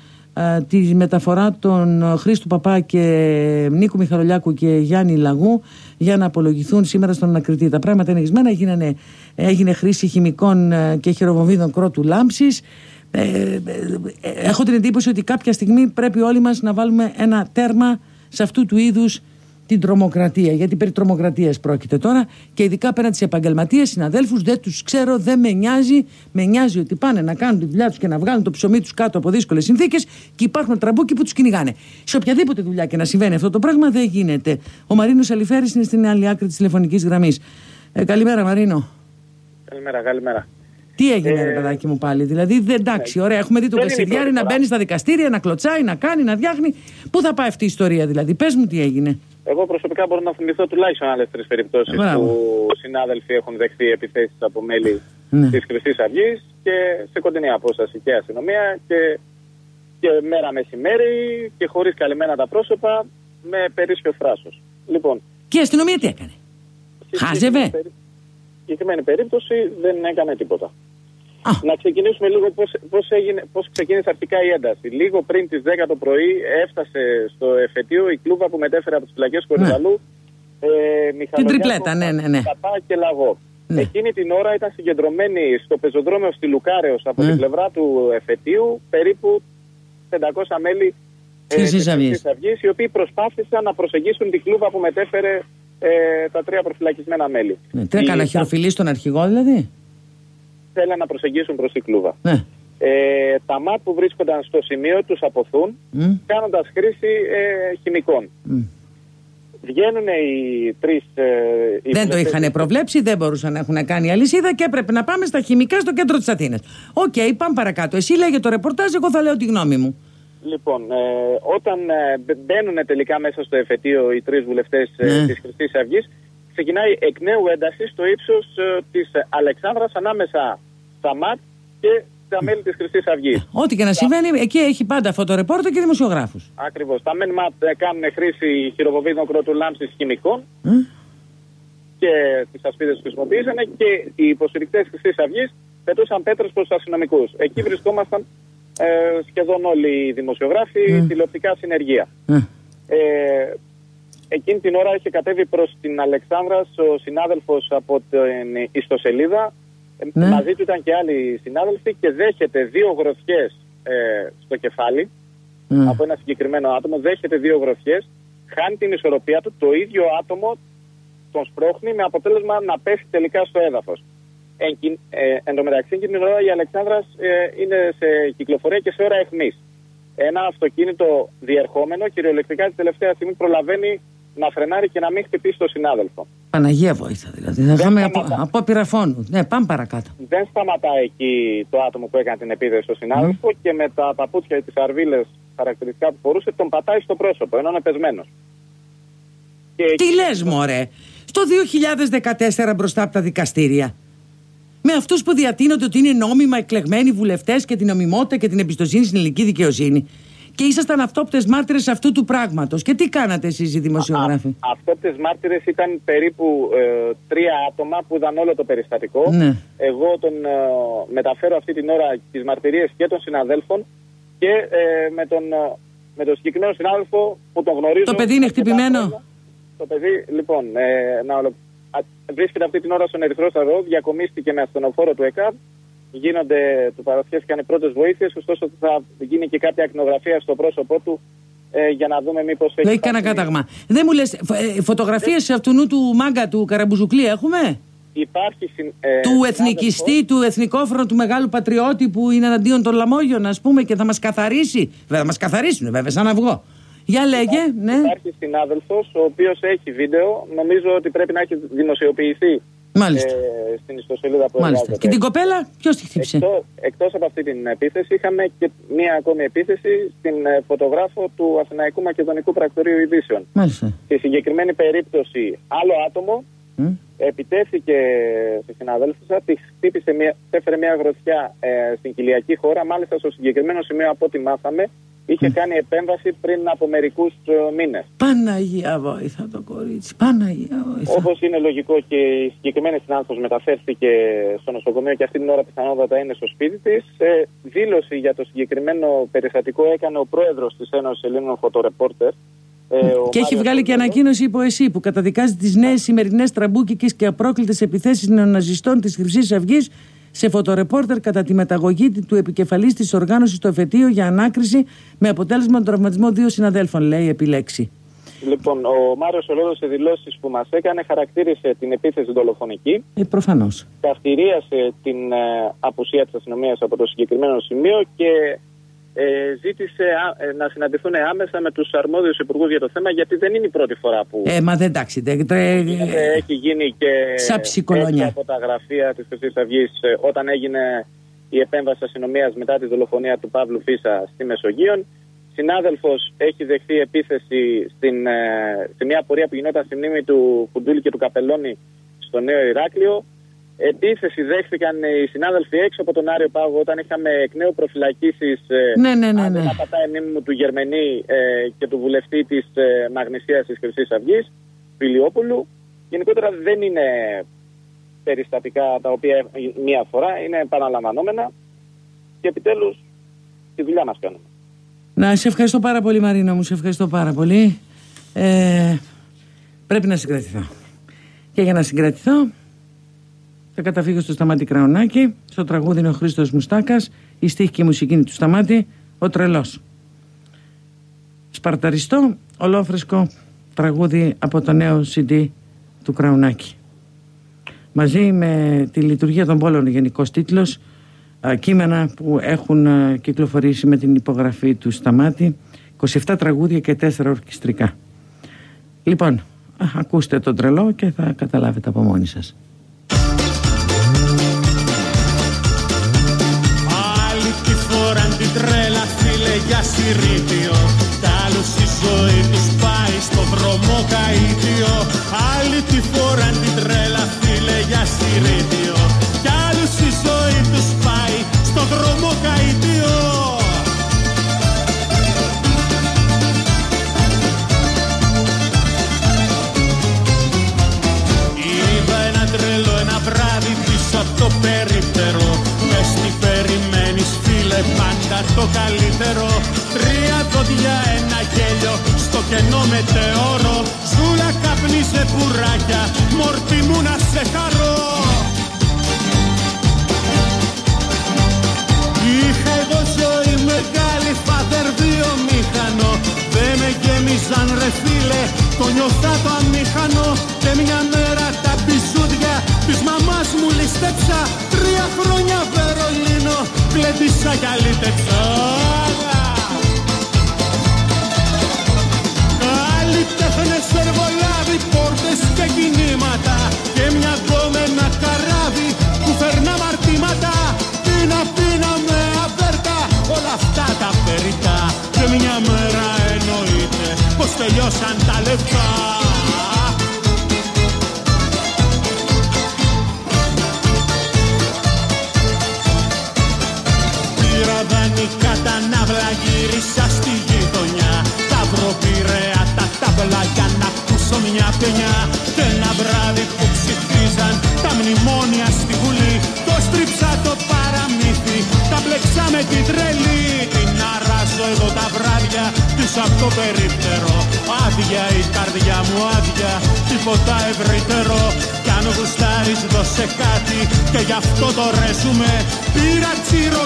τη μεταφορά των Χρήστου Παπά και Νίκου Μιχαλολιάκου και Γιάννη Λαγού για να απολογηθούν σήμερα στον ανακριτή. Τα πράγματα είναι γισμένα, έγινε, έγινε χρήση χημικών ε, και χειροβομβίδων κρότου λάμψης. Ε, ε, έχω την εντύπωση ότι κάποια στιγμή πρέπει όλοι μας να βάλουμε ένα τέρμα σε αυτού του είδους την τρομοκρατία. Γιατί περί τρομοκρατίας πρόκειται τώρα και ειδικά απέναντι σε επαγγελματίες, συναδέλφους, δεν τους ξέρω, δεν με νοιάζει. Με νοιάζει ότι πάνε να κάνουν τη δουλειά τους και να βγάλουν το ψωμί τους κάτω από δύσκολες συνθήκες και υπάρχουν τραμπούκοι που τους κυνηγάνε. Σε οποιαδήποτε δουλειά και να συμβαίνει αυτό το πράγμα δεν γίνεται. Ο Μαρίνος Αλιφέρης είναι στην άλλη άκρη της τηλεφωνικής γραμμής. Ε, καλημέρα, Μαρίνο. Καλημέρα, καλημέρα. Τι έγινε, ε... ρε παιδάκι μου πάλι. Δηλαδή, δεν, εντάξει, ωραία, έχουμε δει το Κασιδιάρη να μπαίνει στα δικαστήρια, να κλωτσάει, να κάνει, να δείχνει. Πού θα πάει αυτή η ιστορία, δηλαδή, πες μου τι έγινε. Εγώ προσωπικά μπορώ να θυμηθώ τουλάχιστον άλλες τρεις περιπτώσεις που συνάδελφοι έχουν δεχθεί επιθέσεις από μέλη ναι. της Χρυσής Αυγής και σε κοντινή απόσταση και αστυνομία και, και μέρα μεσημέρι και χωρίς καλυμμένα τα πρόσωπα με περίσσιο θράσος. Λοιπόν, και η αστυνομία τι έκανε; Χάζευε; Η συγκεκριμένη περίπτωση δεν έκανε τίποτα. Να ξεκινήσουμε λίγο πώς, πώς, έγινε, πώς ξεκίνησε αρχικά η ένταση. Λίγο πριν τις 10 το πρωί έφτασε στο εφετείο η κλούβα που μετέφερε από τις φυλακές Κορυδαλού ναι. ε, Την τριπλέτα, ναι, ναι, ναι. Κατά και λαγό. Ναι. Εκείνη την ώρα ήταν συγκεντρωμένοι στο πεζοδρόμιο στη Λουκάρεος από ναι. την πλευρά του εφετείου περίπου 500 μέλη ε, της Αυγής οι οποίοι προσπάθησαν να προσεγγίσουν την κλούβα που μετέφερε ε, τα τρία προφυλακισμένα μέλη. Ναι, τι έκανα, χειροφιλή στον αρχηγό δηλαδή θέλαν να προσεγγίσουν προς την κλούβα. Ναι. Ε, τα ΜΑΤ που βρίσκονταν στο σημείο τους απωθούν mm. κάνοντας χρήση ε, χημικών. Mm. Βγαίνουν οι τρεις. Ε, δεν το είχαν προβλέψει, δεν μπορούσαν να έχουν κάνει αλυσίδα και έπρεπε να πάμε στα χημικά στο κέντρο της Αθήνας. Οκ, okay, πάμε παρακάτω. Εσύ λέγε το ρεπορτάζ, εγώ θα λέω τη γνώμη μου. Λοιπόν, ε, όταν ε, μπαίνουν τελικά μέσα στο εφετείο οι τρεις βουλευτές ε, ναι. της Χρυσής Αυγής, ξεκινάει εκ νέου ένταση στο ύψος ε, της Αλεξάνδρας ανάμεσα στα ΜΑΤ και τα μέλη της Χρυσής Αυγής. Ό,τι και να συμβαίνει, εκεί έχει πάντα φωτορεπόρτερ και δημοσιογράφους. Ακριβώς. Τα μεν ΜΑΤ κάνουν χρήση χειροβοβίδων κροτουλάμψη χημικών και τις ασπίδες που χρησιμοποίησαν και οι υποστηρικτές Χρυσής Αυγής πετούσαν πέτρες προς τους αστυνομικούς. Εκεί βρισκόμασταν ε, σχεδόν όλοι οι δημοσιογράφοι, τηλεοπτικά συνεργεία. Ε, εκείνη την ώρα είχε κατέβει προς την Αλεξάνδρα ο συνάδελφος από την ιστοσελίδα. Ε, ναι. Μαζί του ήταν και άλλοι συνάδελφοι και δέχεται δύο γροθιές ε, στο κεφάλι από ένα συγκεκριμένο άτομο. Δέχεται δύο γροθιές, χάνει την ισορροπία του. Το ίδιο άτομο τον σπρώχνει με αποτέλεσμα να πέσει τελικά στο έδαφος. Εν, ε, εν τω μεταξύ, εκείνη την ώρα η Αλεξάνδρα ε, είναι σε κυκλοφορία και σε ώρα αιχμής. Ένα αυτοκίνητο διερχόμενο κυριολεκτικά τη τελευταία στιγμή προλαβαίνει να φρενάρει και να μην χτυπήσει τον συνάδελφο. Παναγία βοήθεια δηλαδή. Δεν είχαμε από, απόπειρα φόνου. Ναι, πάμε παρακάτω. Δεν σταματάει εκεί το άτομο που έκανε την επίδεση στο συνάδελφο mm. και με τα παπούτσια και τις αρβίλες χαρακτηριστικά που φορούσε τον πατάει στο πρόσωπο ενώ είναι πεσμένος. Τι λες, Μωρέ, στο 2014 μπροστά από τα δικαστήρια με αυτούς που διατείνονται ότι είναι νόμιμα εκλεγμένοι βουλευτές και την νομιμότητα και την εμπιστοσύνη στην ελληνική δικαιοσύνη. Και ήσασταν αυτόπτες μάρτυρες αυτού του πράγματος. Και τι κάνατε εσείς οι δημοσιογράφοι; Αυτόπτες μάρτυρες ήταν περίπου ε, τρία άτομα που είδαν όλο το περιστατικό. Ναι. Εγώ τον ε, μεταφέρω αυτή την ώρα τις μαρτυρίες και των συναδέλφων και ε, με, τον, ε, με τον συγκεκριμένο συνάδελφο που τον γνωρίζω. Το παιδί είναι χτυπημένο; Το παιδί, λοιπόν, ε, να βρίσκεται αυτή την ώρα στον Ερυθρό Σταυρό, διακομίστηκε με ασθενοφόρο του ΕΚΑΒ. Γίνονται, του παρασχέθηκαν πρώτες βοήθειες, ωστόσο θα γίνει και κάποια ακνογραφία στο πρόσωπό του ε, για να δούμε μήπως έχει. Λέει κανένα κάταγμα. Δεν μου λες, ε, φωτογραφίες ε, αυτού του μάγκα του Καραμπουζουκλή έχουμε; Υπάρχει. Ε, του εθνικιστή, του εθνικόφρονου, του μεγάλου πατριώτη που είναι εναντίον των λαμόγιων, ας πούμε, και θα μας καθαρίσει. Βέβαια, θα μας καθαρίσουν, βέβαια, σαν αυγό. Για λέγε, ναι. Υπάρχει συνάδελφος, ο οποίος έχει βίντεο. Νομίζω ότι πρέπει να έχει δημοσιοποιηθεί Μάλιστα. Ε, στην ιστοσελίδα που Μάλιστα. Και την κοπέλα, ποιος τη χτύπησε; Εκτός από αυτή την επίθεση, είχαμε και μία ακόμη επίθεση στην ε, φωτογράφο του Αθηναϊκού Μακεδονικού Πρακτορείου Ειδήσεων. Μάλιστα. Στη συγκεκριμένη περίπτωση, άλλο άτομο mm. επιτέθηκε στη συναδέλφισσα, τη χτύπησε, μία, έφερε μία γροθιά ε, στην κοιλιακή χώρα. Μάλιστα, στο συγκεκριμένο σημείο, από ό,τι μάθαμε, είχε κάνει επέμβαση πριν από μερικούς ε, μήνες. Παναγία βοήθα το κορίτσι. Παναγία βοήθα. Όπως είναι λογικό και η συγκεκριμένη συνάδελφος μεταφέρθηκε στο νοσοκομείο και αυτή την ώρα πιθανότατα είναι στο σπίτι της. Ε, δήλωση για το συγκεκριμένο περιστατικό έκανε ο πρόεδρος της Ένωσης Ελλήνων Φωτορεπόρτερ. Ε, και έχει βγάλει και ανακοίνωση η ΠΟΕΣΥ που καταδικάζει τις νέες σημερινές τραμπούκικες και απρόκλητες επιθέσεις νεοναζιστών της Χρυσής Αυγής σε φωτορεπόρτερ κατά τη μεταγωγή του επικεφαλής της οργάνωσης στο εφετείο για ανάκριση με αποτέλεσμα τον τραυματισμό δύο συναδέλφων, λέει επί λέξει. Λοιπόν, ο Μάριος Λώλος σε δηλώσεις που μας έκανε χαρακτήρισε την επίθεση δολοφονική. Ε, Προφανώς. Καυτηρίασε την ε, απουσία της αστυνομίας από το συγκεκριμένο σημείο και ε, ζήτησε ε, να συναντηθούν άμεσα με τους αρμόδιους υπουργούς για το θέμα, γιατί δεν είναι η πρώτη φορά που. Ε, μα δεν εντάξει. Δεν, έχει γίνει και. Σαν Από τα γραφεία της Χρυσής Αυγής ε, όταν έγινε η επέμβαση αστυνομίας μετά τη δολοφονία του Παύλου Φίσα στη Μεσογείων. Συνάδελφος έχει δεχθεί επίθεση στην, ε, σε μια πορεία που γινόταν στη μνήμη του Φουντούλη και του Καπελώνη στο Νέο Ηράκλειο. Επίθεση δέχτηκαν οι συνάδελφοι έξω από τον Άριο Πάγο όταν είχαμε εκ νέου προφυλακίσεις. Ε, ναι, ναι, ναι. ναι. Να πατάει μνήμη του Γερμενή ε, και του βουλευτή της ε, Μαγνησίας της Χρυσής Αυγής, Φιλιόπουλου. Γενικότερα δεν είναι περιστατικά τα οποία μία φορά είναι επαναλαμβανόμενα και επιτέλους τη δουλειά μας κάνουμε. Να σε ευχαριστώ πάρα πολύ, Μαρίνο μου. Σε ευχαριστώ πάρα πολύ. Ε, πρέπει να συγκρατηθώ. Και για να συγκρατηθώ, θα καταφύγω στο Σταμάτη Κραουνάκη. Στο τραγούδι είναι ο Χρήστος Μουστάκας. Η στίχη και η μουσική του Σταμάτη. Ο τρελός. Σπαρταριστό, ολόφρεσκο τραγούδι από το νέο CD του Κραουνάκη. Μαζί με τη λειτουργία των πόλων γενικός τίτλος κείμενα που έχουν κυκλοφορήσει με την υπογραφή του Σταμάτη 27 τραγούδια και 4 ορκιστρικά. Λοιπόν, ακούστε τον τρελό και θα καταλάβετε από μόνοι σας. Τη φοράν την τρέλα φίλε για συρρήτιο Κι άλλους η ζωή τους πάει στο δρόμο καΐτιο Άλλη τη φοράν την τρέλα φίλε για συρρήτιο Κι άλλους η ζωή τους πάει στο δρόμο καΐτιο Είδα ένα τρελό ένα βράδυ πίσω από το περίπτερο. Μες τι περιμένεις φίλε πάντα το καλύτερο. Τρία δόντια ένα γέλιο. Στο κενό μετεώρο Ζούλα καπνίσε πουράκια μόρτι μου να σε χαρώ. Είχα εγώ ζωή μεγάλη γέμιζαν ρε φίλε. Το νιώθα το αμήχανο Και μια μέρα τα μπιζούδια της μαμάς μου ληστέψα. Τρία χρόνια Βερολίνο κλέντησα κι αλήτεψα γι' αυτό το ρέζουμε Πήρα τσίρο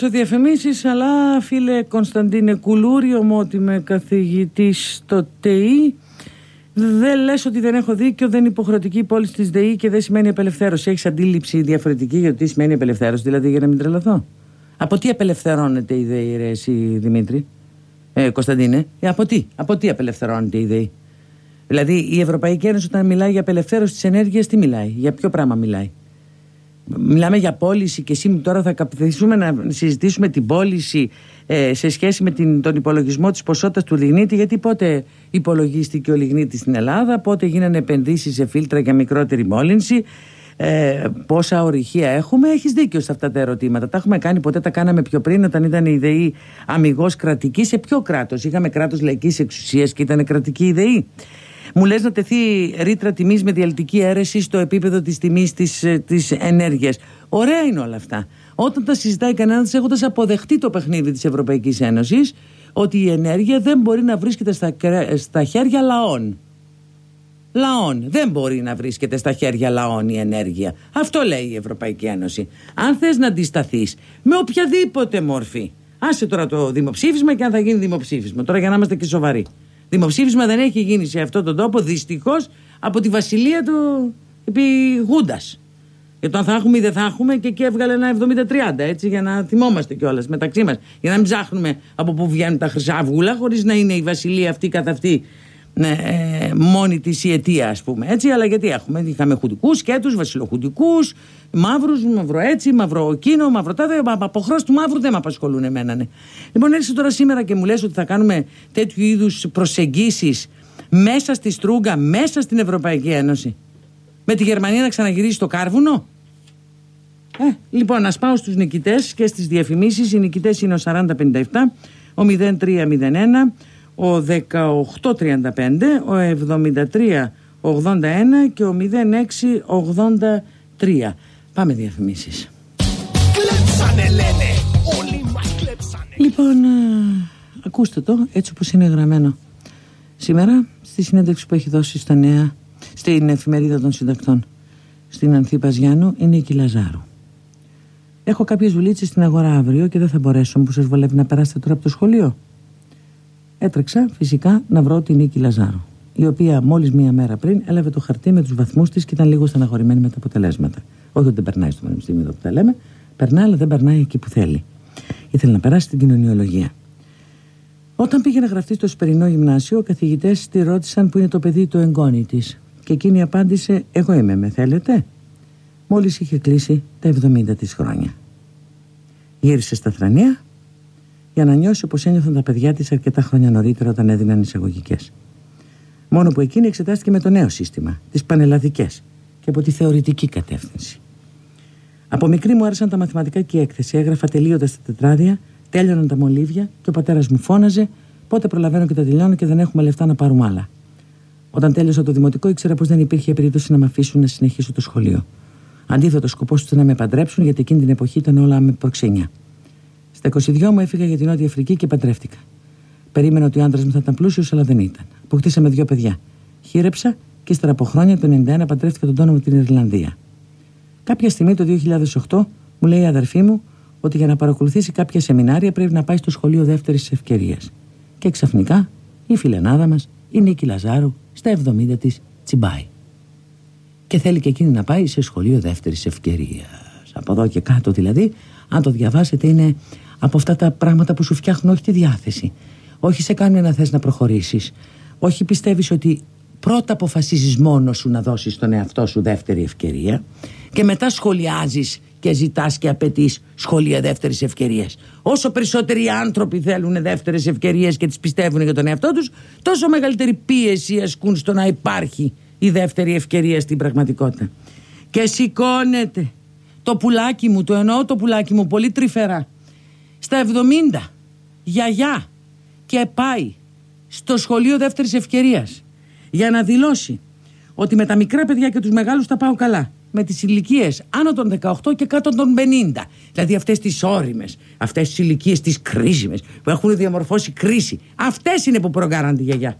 διαφημίσεις, αλλά φίλε Κωνσταντίνε Κουλούρη, ομότιμε καθηγητής στο ΤΕΙ, δεν λες ότι δεν έχω δίκιο, δεν είναι υποχρεωτική η πώληση της ΔΕΗ και δεν σημαίνει απελευθέρωση. Έχεις αντίληψη διαφορετική για το τι σημαίνει απελευθέρωση, δηλαδή για να μην τρελαθώ. Από τι απελευθερώνεται η ΔΕΗ, ρε, εσύ Δημήτρη, ε, Κωνσταντίνε, ε, από τι, από τι απελευθερώνεται η ΔΕΗ; Δηλαδή η Ευρωπαϊκή Ένωση όταν μιλάει για απελευθέρωση της ενέργειας, τι μιλάει, για ποιο πράγμα μιλάει; Μιλάμε για πώληση και σήμερα τώρα θα καθίσουμε να συζητήσουμε την πώληση ε, σε σχέση με την, τον υπολογισμό της ποσότητας του λιγνίτη γιατί πότε υπολογίστηκε ο λιγνίτης στην Ελλάδα, πότε γίνανε επενδύσεις σε φίλτρα για μικρότερη μόλυνση, ε, πόσα ορυχεία έχουμε. Έχεις δίκιο σε αυτά τα ερωτήματα. Τα έχουμε κάνει ποτέ, τα κάναμε πιο πριν όταν ήταν η ΔΕΗ αμυγός κρατική. Σε ποιο κράτος, είχαμε κράτος λαϊκής εξουσίας και ήταν κρατική η ΔΕΗ. Μου λες να τεθεί ρήτρα τιμής με διαλυτική αίρεση στο επίπεδο της τιμής της, ε, της ενέργειας. Ωραία είναι όλα αυτά. Όταν τα συζητάει κανένας έχοντας αποδεχτεί το παιχνίδι της Ευρωπαϊκής Ένωσης ότι η ενέργεια δεν μπορεί να βρίσκεται στα, κρέ- στα χέρια λαών. Λαών. Δεν μπορεί να βρίσκεται στα χέρια λαών η ενέργεια. Αυτό λέει η Ευρωπαϊκή Ένωση. Αν θες να αντισταθείς με οποιαδήποτε μορφή. Άσε τώρα το δημοψήφισμα και αν θα γίνει δημοψήφισμα. Τώρα για να είμαστε και σοβαροί. Δημοψήφισμα δεν έχει γίνει σε αυτόν τον τόπο δυστυχώς από τη βασιλεία του επί Γούντας. Για το αν θα έχουμε ή δεν θα έχουμε και εκεί έβγαλε ένα 70-30 έτσι για να θυμόμαστε κιόλας μεταξύ μας. Για να μην ψάχνουμε από πού βγαίνουν τα χρυσά αυγούλα χωρίς να είναι η βασιλεία αυτή καθ' αυτή ναι, ε, μόνη της η αιτία, ας πούμε. Έτσι, αλλά γιατί έχουμε. Είχαμε χουντικούς, σκέτους, βασιλοχουντικούς, μαύρους, μαύρο έτσι, μαύρο εκείνο, μαύρο τάδε. Από χρόνο του μαύρου δεν με απασχολούν εμένα. Ναι. Λοιπόν, έρχεσαι τώρα σήμερα και μου λες ότι θα κάνουμε τέτοιου είδους προσεγγίσεις μέσα στη Στρούγκα, μέσα στην Ευρωπαϊκή Ένωση. Με τη Γερμανία να ξαναγυρίσει το κάρβουνο; Ε, λοιπόν, να πάω στους νικητές και στις διαφημίσεις. Οι νικητές είναι ο 4057, ο 0301, ο 1835, ο 7381 και ο 0683. Πάμε διαφημίσεις. κλέψανε λένε. Όλοι μας κλέψανε. Λοιπόν, ε, ακούστε το έτσι όπως είναι γραμμένο. Σήμερα στη συνέντευξη που έχει δώσει στα νέα Στην εφημερίδα των συντακτών Στην Ανθή Παζιάνου η Νίκη Λαζάρου Έχω κάποιες δουλίτσες στην αγορά αύριο και δεν θα μπορέσω που σας βολεύει να περάσετε τώρα από το σχολείο. Έτρεξα φυσικά να βρω την Νίκη Λαζάρου η οποία μόλις μία μέρα πριν έλαβε το χαρτί με τους βαθμούς της και ήταν λίγο στεναχωρημένη με τα αποτελέσματα. Όχι ότι δεν περνάει στο πανεπιστήμιο εδώ που τα λέμε, περνάει, αλλά δεν περνάει εκεί που θέλει. Ήθελε να περάσει στην κοινωνιολογία. Όταν πήγε να γραφτεί στο Σπερινό Γυμνάσιο, οι καθηγητές τη ρώτησαν που είναι το παιδί το εγγόνι της. Και εκείνη απάντησε: Εγώ είμαι, με θέλετε; Μόλις είχε κλείσει τα 70 της χρόνια. Γύρισε στα θρανία για να νιώσει όπω ένιωθαν τα παιδιά της αρκετά χρόνια νωρίτερα όταν έδιναν εισαγωγικές. Μόνο που εκείνη εξετάστηκε με το νέο σύστημα, τις πανελλαδικές και από τη θεωρητική κατεύθυνση. Από μικρή μου άρεσαν τα μαθηματικά και η έκθεση. Έγραφα τελείοντας τα τετράδια, τέλειωναν τα μολύβια και ο πατέρας μου φώναζε πότε προλαβαίνω και τα τελειώνω και δεν έχουμε λεφτά να πάρουμε άλλα. Όταν τέλειωσα το δημοτικό, ήξερα πως δεν υπήρχε περίπτωση να με αφήσουν να συνεχίσω το σχολείο. Αντίθετα, ο σκοπός τους ήταν να με παντρέψουν, γιατί εκείνη την εποχή ήταν όλα με προξενιά. Στα 22 μου έφυγα για την Νότια Αφρική και παντρεύτηκα. Περίμενα ότι ο άντρας μου θα ήταν πλούσιος, αλλά δεν ήταν. Αποκτήσαμε δύο παιδιά. Χείρεψα και ύστερα από χρόνια το 91 παντρεύτηκα τον τόνο με την Ιρλανδία. Κάποια στιγμή το 2008 μου λέει η αδερφή μου ότι για να παρακολουθήσει κάποια σεμινάρια πρέπει να πάει στο σχολείο δεύτερης ευκαιρίας. Και ξαφνικά η φιλενάδα μας, η Νίκη Λαζάρου, στα 70 της τσιμπάει. Και θέλει και εκείνη να πάει σε σχολείο δεύτερης ευκαιρίας. Από εδώ και κάτω δηλαδή, αν το διαβάσετε, είναι από αυτά τα πράγματα που σου φτιάχνουν όχι τη διάθεση. Όχι σε κάνουν να θες να προχωρήσεις. Όχι πιστεύεις ότι πρώτα αποφασίζεις μόνος σου να δώσεις στον εαυτό σου δεύτερη ευκαιρία και μετά σχολιάζεις και ζητάς και απαιτείς σχολεία δεύτερης ευκαιρίας. Όσο περισσότεροι άνθρωποι θέλουν δεύτερες ευκαιρίες και τις πιστεύουν για τον εαυτό τους, τόσο μεγαλύτερη πίεση ασκούν στο να υπάρχει η δεύτερη ευκαιρία στην πραγματικότητα. Και σηκώνεται το πουλάκι μου, το εννοώ το πουλάκι μου πολύ τρυφερά, στα 70, γιαγιά και πάει στο σχολείο δεύτερης ευκαιρίας για να δηλώσει ότι με τα μικρά παιδιά και τους μεγάλους τα πάω καλά. Με τις ηλικίες άνω των 18 και κάτω των 50. Δηλαδή αυτές τις όριμες, αυτές τις ηλικίες τις κρίσιμες που έχουν διαμορφώσει κρίση. Αυτές είναι που προγκάραν τη γιαγιά.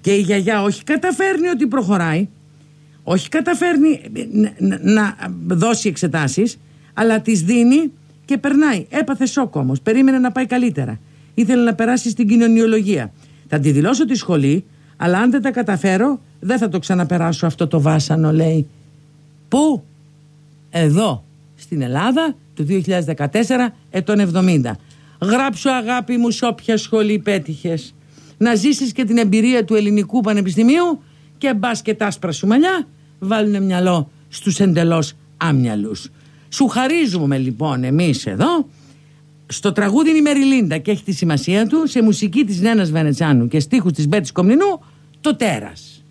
Και η γιαγιά όχι καταφέρνει ότι προχωράει, όχι καταφέρνει να δώσει εξετάσεις, αλλά τις δίνει και περνάει. Έπαθε σοκ όμως, περίμενε να πάει καλύτερα. Ήθελε να περάσει στην κοινωνιολογία. Θα τη δηλώσω τη σχολή, αλλά αν δεν τα καταφέρω, δεν θα το ξαναπεράσω αυτό το βάσανο, λέει. Πού; Εδώ, στην Ελλάδα, του 2014, ετών 70. Γράψω αγάπη μου σ' όποια σχολή πέτυχες. Να ζήσεις και την εμπειρία του ελληνικού πανεπιστημίου και μπας και τα άσπρα σου μαλλιά βάλουν μυαλό στους εντελώς άμυαλους. Σου χαρίζουμε λοιπόν εμείς εδώ στο τραγούδι είναι η Μεριλίντα και έχει τη σημασία του σε μουσική της Νένας Βενετσάνου και στίχους της Μπέτης Κομνηνού το τέρας.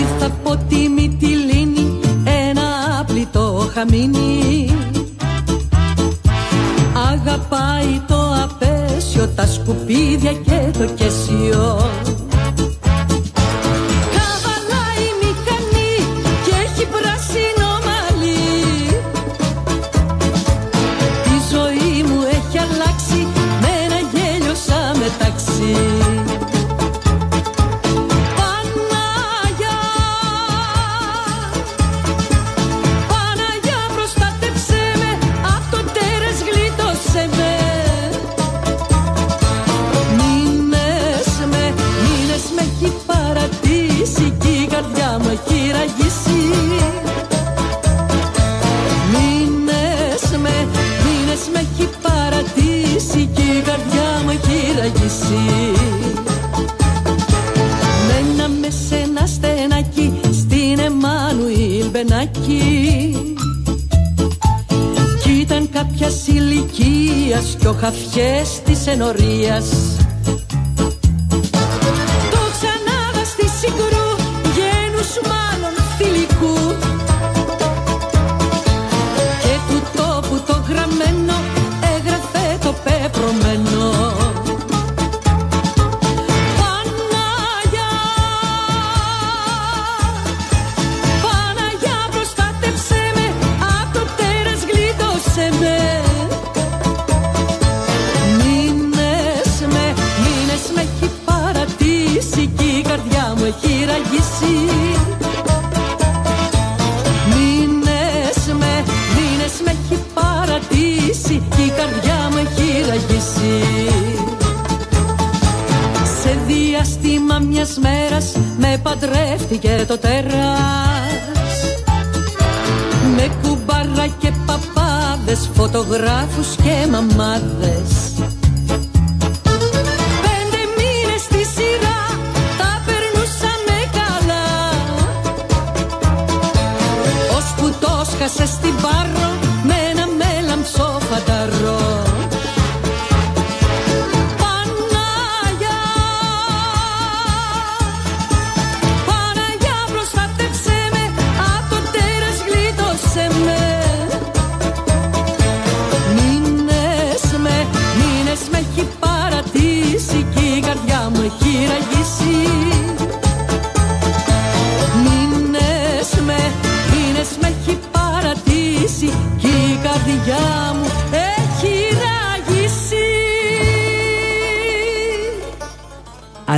Ήρθα από τη Μυτιλίνη ένα πλητό χαμίνι. Αγαπάει το απέσιο, τα σκουπίδια και το κεσιό εκεί. Κάποια ηλικία και ο χαφιές της ενορίας. Το ξανάδα στη συγκρού γένους μάλλον θηλυκού Και του τόπου το γραμμένο έγραφε το πεπρωμένο. Ραγίσει Μήνες με, μήνες με έχει παρατήσει και η καρδιά μου έχει ραγίσει. Σε διάστημα μιας μέρας με παντρεύτηκε το τέρας. Με κουμπάρα και παπάδες, φωτογράφους και μαμάδες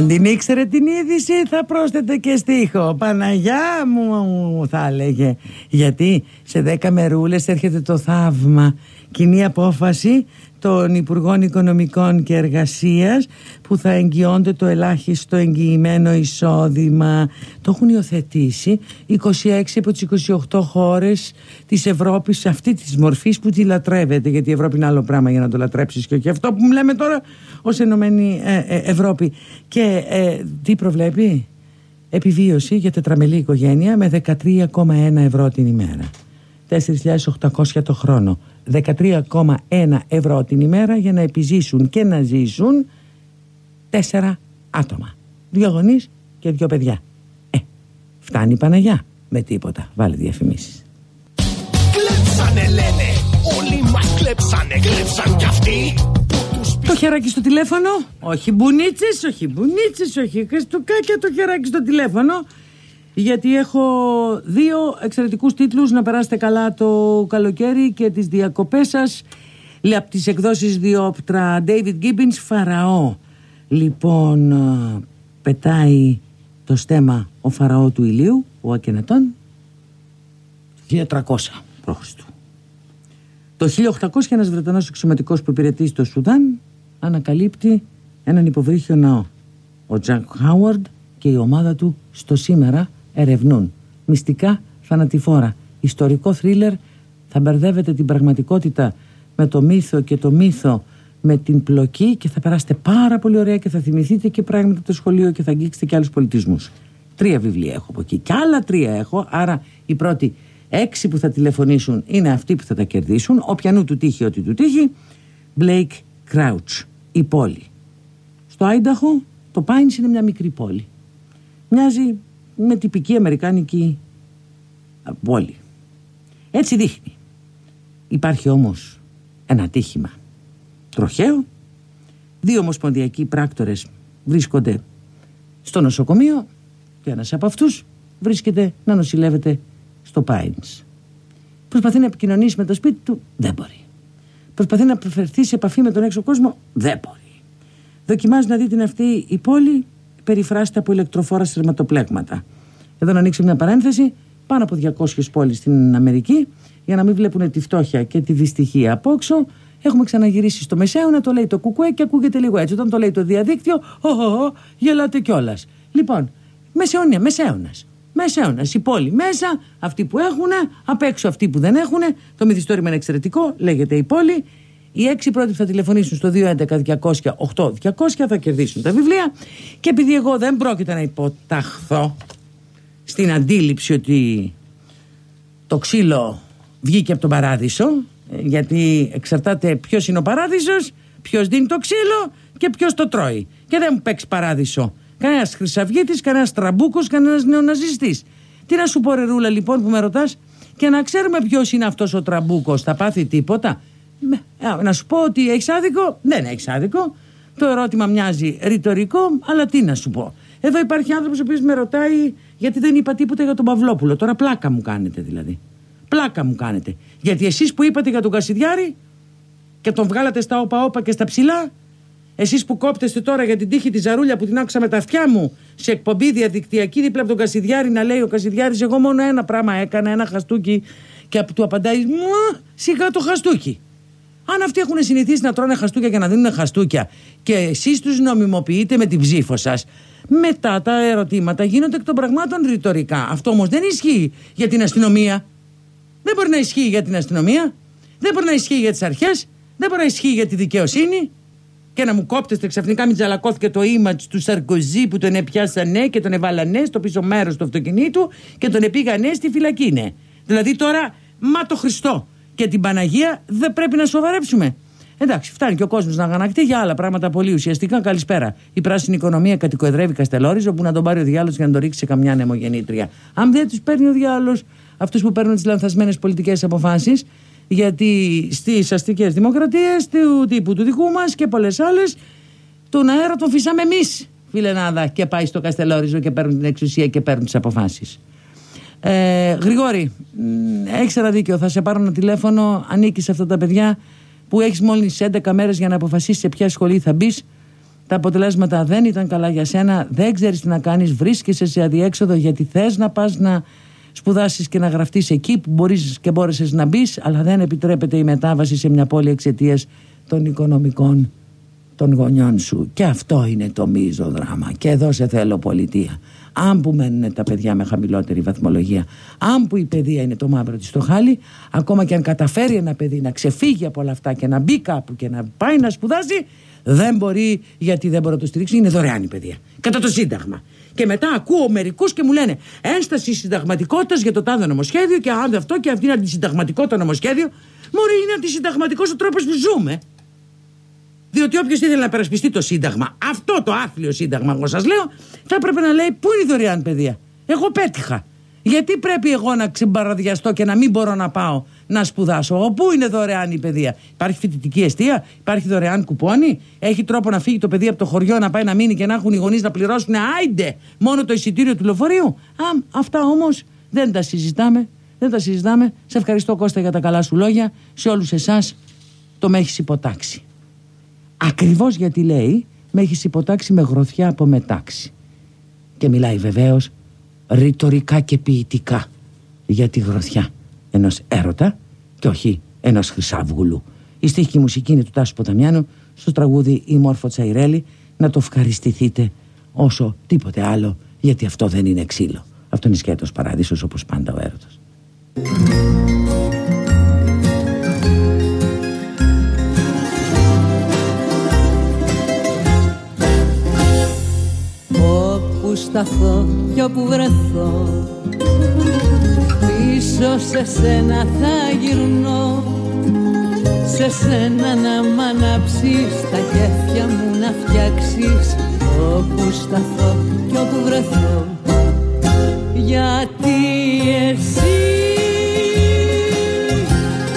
Αν την ήξερε την είδηση θα πρόσθετε και στίχο. Παναγιά μου θα έλεγε. Γιατί σε δέκα μερούλες έρχεται το θαύμα. Κοινή απόφαση των Υπουργών Οικονομικών και Εργασίας που θα εγγυώνται το ελάχιστο εγγυημένο εισόδημα. Το έχουν υιοθετήσει 26 από τις 28 χώρες της Ευρώπης αυτή της μορφής που τη λατρεύεται γιατί η Ευρώπη είναι άλλο πράγμα για να το λατρέψεις και όχι αυτό που λέμε τώρα ως Ενωμένη ε, ε, Ευρώπη. Και ε, τι προβλέπει; Επιβίωση για τετραμελή οικογένεια με 13,1 ευρώ την ημέρα. 4.800 το χρόνο. 13,1 ευρώ την ημέρα για να επιζήσουν και να ζήσουν τέσσερα άτομα. Δύο γονείς και δύο παιδιά. Ε, φτάνει η Παναγιά με τίποτα. Βάλε διαφημίσεις. Κλέψανε λένε, όλοι μας κλέψανε, κλέψαν κι αυτοί. Το χεράκι στο τηλέφωνο, όχι μπουνίτσες, όχι μπουνίτσες, όχι χριστουκάκια, το χεράκι στο τηλέφωνο γιατί έχω δύο εξαιρετικούς τίτλους να περάσετε καλά το καλοκαίρι και τις διακοπές σας από τις εκδόσεις διόπτρα David Gibbons Φαραώ λοιπόν πετάει το στέμα ο Φαραώ του ηλίου ο Ακενετών 1300 π.Χ. Το 1800 ένας Βρετανός εξωματικός που υπηρετεί στο Σουδάν ανακαλύπτει έναν υποβρύχιο ναό. Ο Τζακ Χάουαρντ και η ομάδα του στο σήμερα ερευνούν. Μυστικά, θανατηφόρα. Ιστορικό θρίλερ θα μπερδεύετε την πραγματικότητα με το μύθο και το μύθο με την πλοκή και θα περάσετε πάρα πολύ ωραία και θα θυμηθείτε και πράγματα από το σχολείο και θα αγγίξετε και άλλους πολιτισμούς. Τρία βιβλία έχω από εκεί και άλλα τρία έχω, άρα οι πρώτοι έξι που θα τηλεφωνήσουν είναι αυτοί που θα τα κερδίσουν, όποιανού του τύχει ό,τι του τύχει. Blake Crouch, η πόλη. Στο Άινταχο το Πάινς είναι μια μικρή πόλη. Μοιάζει με τυπική αμερικάνικη πόλη. Έτσι δείχνει. Υπάρχει όμως ένα τύχημα τροχαίο. Δύο ομοσπονδιακοί πράκτορες βρίσκονται στο νοσοκομείο και ένας από αυτούς βρίσκεται να νοσηλεύεται στο Πάινς. Προσπαθεί να επικοινωνήσει με το σπίτι του, δεν μπορεί. Προσπαθεί να προφερθεί σε επαφή με τον έξω κόσμο, δεν μπορεί. Δοκιμάζει να δει την αυτή η πόλη περιφράζεται από ηλεκτροφόρα σειρματοπλέγματα. Εδώ να ανοίξει μια παρένθεση, πάνω από 200 πόλεις στην Αμερική, για να μην βλέπουν τη φτώχεια και τη δυστυχία απόξω. Έχουμε ξαναγυρίσει στο Μεσαίωνα, το λέει το κουκουέ και ακούγεται λίγο έτσι. Όταν το λέει το διαδίκτυο, οχ, γελάτε κιόλας. Λοιπόν, Μεσαίωνα, Μεσαίωνας. Μεσαίωνας, η πόλη μέσα, αυτοί που έχουν, απ' έξω αυτοί που δεν έχουν. Το μυθιστόρημα είναι εξαιρετικό, λέγεται η πόλη. Οι έξι πρώτοι που θα τηλεφωνήσουν στο 211-200-8200 θα κερδίσουν τα βιβλία. Και επειδή εγώ δεν πρόκειται να υποταχθώ στην αντίληψη ότι το ξύλο βγήκε από τον παράδεισο, γιατί εξαρτάται ποιος είναι ο παράδεισος, ποιος δίνει το ξύλο και ποιος το τρώει. Και δεν μου παίξει παράδεισο. Κανένας χρυσαυγίτης, κανένας τραμπούκος, κανένας νεοναζιστής. Τι να σου πω, ρε Ρούλα, λοιπόν, που με ρωτάς, και να ξέρουμε ποιος είναι αυτός ο τραμπούκος, θα πάθει τίποτα; Να σου πω ότι έχεις άδικο. Δεν έχεις άδικο. Το ερώτημα μοιάζει ρητορικό, αλλά τι να σου πω. Εδώ υπάρχει άνθρωπος ο οποίος με ρωτάει γιατί δεν είπα τίποτα για τον Παυλόπουλο. Τώρα πλάκα μου κάνετε δηλαδή. Πλάκα μου κάνετε. Γιατί εσείς που είπατε για τον Κασιδιάρη και τον βγάλατε στα όπα όπα και στα ψηλά, Εσείς που κόπτεστε τώρα για την τύχη της Ζαρούλια που την άκουσα με τα αυτιά μου σε εκπομπή διαδικτυακή δίπλα από τον Κασιδιάρη να λέει ο Κασιδιάρης, εγώ μόνο ένα πράγμα έκανα, ένα χαστούκι. Και του απαντάει, Μου, σιγά το χαστούκι. Αν αυτοί έχουν συνηθίσει να τρώνε χαστούκια και να δίνουν χαστούκια και εσείς τους νομιμοποιείτε με την ψήφο σας, μετά τα ερωτήματα γίνονται εκ των πραγμάτων ρητορικά. Αυτό όμως δεν ισχύει για την αστυνομία. Δεν μπορεί να ισχύει για την αστυνομία. Δεν μπορεί να ισχύει για τις αρχές. Δεν μπορεί να ισχύει για τη δικαιοσύνη. Και να μου κόπτεστε ξαφνικά μην τζαλακώθηκε το image του Σαρκοζή που τον επιάσανε και τον εβάλανε στο πίσω μέρος του αυτοκινήτου και τον επήγανε στη φυλακή. Ναι. Δηλαδή τώρα, μα το Χριστό και την Παναγία δεν πρέπει να σοβαρέψουμε. Εντάξει, φτάνει και ο κόσμος να αγανακτεί για άλλα πράγματα πολύ ουσιαστικά. Καλησπέρα. Η πράσινη οικονομία κατοικοεδρεύει Καστελόριζο που να τον πάρει ο διάλογος για να τον ρίξει σε καμιά νεμογεννήτρια. Αν δεν τους παίρνει ο διάλογος, αυτούς που παίρνουν τις λανθασμένες πολιτικές αποφάσεις, γιατί στις αστικές δημοκρατίες του τύπου του δικού μας και πολλές άλλες, τον αέρα τον φυσάμε εμείς, φιλενάδα, και πάει στο Καστελόριζο και παίρνουν την εξουσία και παίρνουν τις αποφάσεις. Ε, Γρηγόρη, έχεις ένα δίκιο. Θα σε πάρω ένα τηλέφωνο. Ανήκεις σε αυτά τα παιδιά που έχεις μόλις 11 μέρες για να αποφασίσεις σε ποια σχολή θα μπεις. Τα αποτελέσματα δεν ήταν καλά για σένα. Δεν ξέρεις τι να κάνεις. Βρίσκεσαι σε αδιέξοδο γιατί θες να πας να σπουδάσεις και να γραφτείς εκεί που μπορείς και μπόρεσες να μπεις, αλλά δεν επιτρέπεται η μετάβαση σε μια πόλη εξαιτίας των οικονομικών των γονιών σου. Και αυτό είναι το μείζο δράμα. Και εδώ σε θέλω πολιτεία. Αν που μένουν τα παιδιά με χαμηλότερη βαθμολογία, αν που η παιδεία είναι το μαύρο της στο χάλι, ακόμα και αν καταφέρει ένα παιδί να ξεφύγει από όλα αυτά και να μπει κάπου και να πάει να σπουδάσει, δεν μπορεί γιατί δεν μπορεί να το στηρίξει. Είναι δωρεάν η παιδεία. Κατά το Σύνταγμα. Και μετά ακούω μερικούς και μου λένε ένσταση συνταγματικότητας για το τάδε νομοσχέδιο και αν αυτό και αυτή είναι αντισυνταγματικό το νομοσχέδιο. Μωρή είναι αντισυνταγματικός ο τρόπος που ζούμε. Διότι όποιος ήθελε να περασπιστεί το Σύνταγμα, αυτό το άθλιο Σύνταγμα, εγώ σας λέω, θα έπρεπε να λέει πού είναι η δωρεάν παιδεία. Εγώ πέτυχα. Γιατί πρέπει εγώ να ξεμπαραδιαστώ και να μην μπορώ να πάω να σπουδάσω; Πού είναι δωρεάν η παιδεία; Υπάρχει φοιτητική αιστεία, υπάρχει δωρεάν κουπόνι, έχει τρόπο να φύγει το παιδί από το χωριό να πάει να μείνει και να έχουν οι γονείς να πληρώσουν; Άιντε μόνο το εισιτήριο του λεωφορείου; Α, αυτά όμως δεν τα συζητάμε. Δεν τα συζητάμε. Σε ευχαριστώ Κώστα για τα καλά σου λόγια. Σε όλους εσάς το με έχει υποτάξει. Ακριβώς γιατί λέει με έχεις υποτάξει με γροθιά από μετάξι. Και μιλάει βεβαίως ρητορικά και ποιητικά για τη γροθιά ενός έρωτα και όχι ενός χρυσάβγουλου. Η στίχη μουσική είναι του Τάσου Ποταμιάνου στο τραγούδι «Η Μόρφο Τσαϊρέλη» να το ευχαριστηθείτε όσο τίποτε άλλο γιατί αυτό δεν είναι ξύλο. Αυτό είναι σκέτος παράδεισος όπως πάντα ο έρωτας. Σταθώ και όπου βρεθώ. Πίσω σε σένα θα γυρνώ. Σε σένα να μ' ανάψεις Τα κέφια μου να φτιάξεις. Όπου σταθώ και όπου βρεθώ. Γιατί εσύ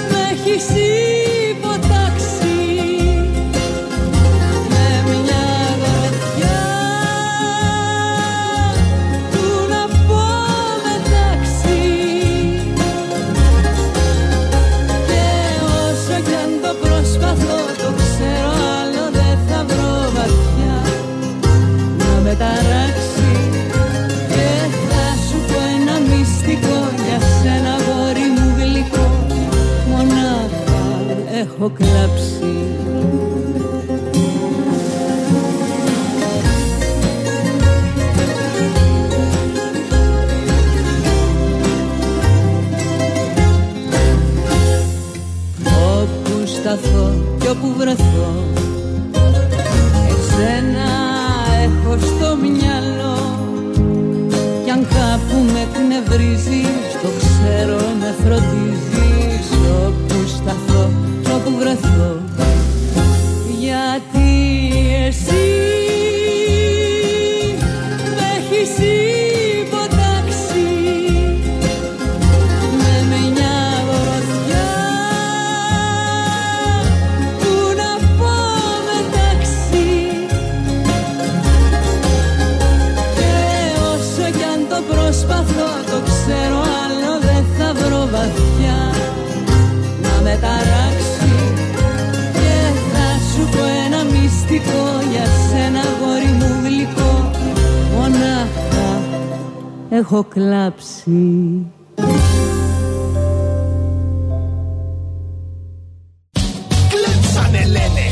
Με έχεις έχω κλάψει έχω κλάψει Κλέψανε λένε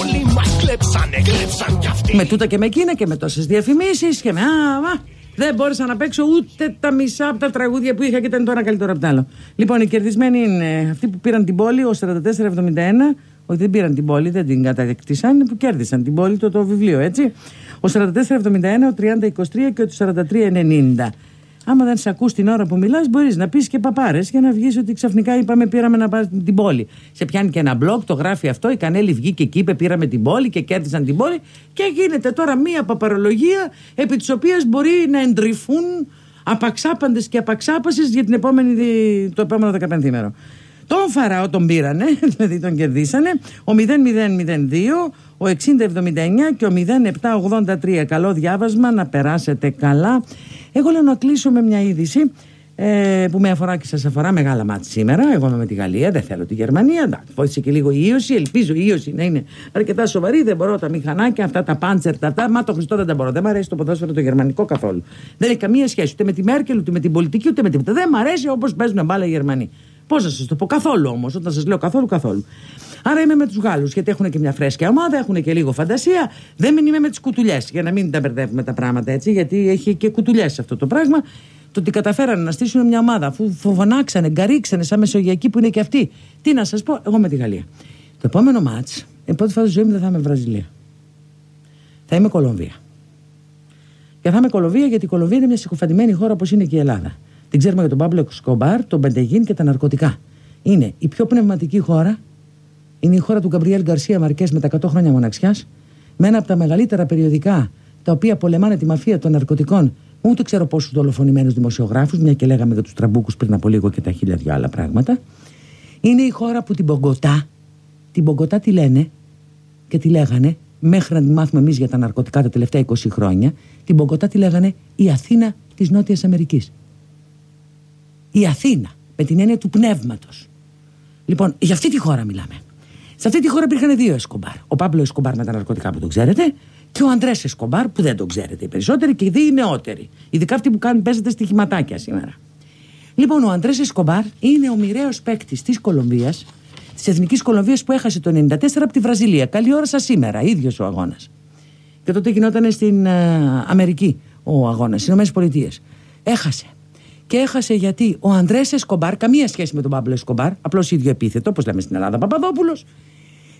Όλοι μας κλέψανε Κλέψαν κι αυτοί Με τούτα και με εκείνα και με τόσες διαφημίσεις και με α, δεν μπόρεσα να παίξω ούτε τα μισά από τα τραγούδια που είχα και ήταν τώρα καλύτερο από τα άλλο. Λοιπόν, οι κερδισμένοι είναι αυτοί που πήραν την πόλη, ο 4471, όχι δεν πήραν την πόλη, δεν την κατακτήσαν, που κέρδισαν την πόλη, το, το βιβλίο, έτσι. Ο 4471, ο 3023 και ο 4390. Άμα δεν σε ακούς την ώρα που μιλάς, μπορείς να πεις και παπάρες για να βγεις ότι ξαφνικά είπαμε πήραμε να πάρει την πόλη. Σε πιάνει και ένα blog, το γράφει αυτό. Η Κανέλη βγήκε και είπε πήραμε την πόλη και κέρδισαν την πόλη. Και γίνεται τώρα μία παπαρολογία επί της οποίας μπορεί να εντρυφούν απαξάπαντες και απαξάπασες για την επόμενη, το επόμενο 15 μέρο. Τον Φαραώ τον πήρανε, δηλαδή τον κερδίσανε. Ο 0002, ο 6079 και ο 0783. Καλό διάβασμα, να περάσετε καλά. Εγώ λέω να κλείσω με μια είδηση ε, που με αφορά και σας αφορά μεγάλα μάτια σήμερα. Εγώ είμαι με τη Γαλλία, δεν θέλω τη Γερμανία. Εντάξει, φώτισε και λίγο η ίωση. Ελπίζω η ίωση να είναι αρκετά σοβαρή. Δεν μπορώ τα μηχανάκια, αυτά τα πάντσερ, τα αυτά. Μα το Χριστό δεν τα μπορώ. Δεν μου αρέσει το ποδόσφαιρο το γερμανικό καθόλου. Δεν έχει καμία σχέση ούτε με τη Μέρκελ, ούτε με την πολιτική, ούτε με τίποτα. Δεν μου αρέσει όπως παίζουν μπάλα οι Γερμανοί. Πώς να σας το πω, καθόλου όμως. Όταν σας λέω καθόλου, καθόλου. Άρα είμαι με τους Γάλλους, γιατί έχουν και μια φρέσκια ομάδα, έχουν και λίγο φαντασία. Δεν μην είμαι με τις κουτουλιές, για να μην τα μπερδεύουμε τα πράγματα έτσι, γιατί έχει και κουτουλιές αυτό το πράγμα. Το ότι καταφέρανε να στήσουν μια ομάδα, αφού φοβονάξανε, γκαρίξανε, σαν μεσογειακοί που είναι και αυτοί. Τι να σας πω, εγώ με τη Γαλλία. Το επόμενο μάτς, η πρώτη φορά στη ζωή μου δεν θα είμαι Βραζιλία. Θα είμαι Κολομβία. Και θα είμαι Κολομβία γιατί η Κολομβία είναι μια συκοφαντημένη χώρα όπως είναι και η Ελλάδα. Την ξέρουμε για τον Πάμπλο Εσκομπάρ, το Μεντεγίν και τα ναρκωτικά. Είναι η πιο πνευματική χώρα. Είναι η χώρα του Γκαμπριέλ Γκαρσία Μαρκές με τα 100 χρόνια μοναξιάς. Με ένα από τα μεγαλύτερα περιοδικά τα οποία πολεμάνε τη μαφία των ναρκωτικών. Ούτε ξέρω πόσους δολοφονημένους δημοσιογράφους, μια και λέγαμε για τους τραμπούκους πριν από λίγο και τα χίλια δυο άλλα πράγματα. Είναι η χώρα που την Μπογκοτά, την Μπογκοτά τη λένε και τη λέγανε, μέχρι να τη μάθουμε εμείς για τα ναρκωτικά τα τελευταία 20 χρόνια, την Μπογκοτά τη λέγανε η Αθήνα της Νότιας Αμερικής η Αθήνα, με την έννοια του πνεύματος. Λοιπόν, για αυτή τη χώρα μιλάμε. Σε αυτή τη χώρα υπήρχαν δύο Εσκομπάρ. Ο Παύλο Εσκομπάρ με τα ναρκωτικά που το ξέρετε και ο Αντρέ Εσκομπάρ που δεν τον ξέρετε οι περισσότεροι και οι δύο οι νεότεροι. Ειδικά αυτοί που κάνουν, παίζετε στοιχηματάκια σήμερα. Λοιπόν, ο Αντρέ Εσκομπάρ είναι ο μοιραίος παίκτης της Κολομβίας, της Εθνικής Κολομβίας που έχασε το 94 από τη Βραζιλία. Καλή ώρα σας σήμερα, ίδιος ο αγώνας. Και τότε γινόταν στην uh, Αμερική ο αγώνας, στις ΗΠΑ. Έχασε. Και έχασε γιατί ο Αντρέ Εσκομπάρ, καμία σχέση με τον Παύλο Εσκομπάρ, απλώς ίδιο επίθετο, όπως λέμε στην Ελλάδα, Παπαδόπουλος.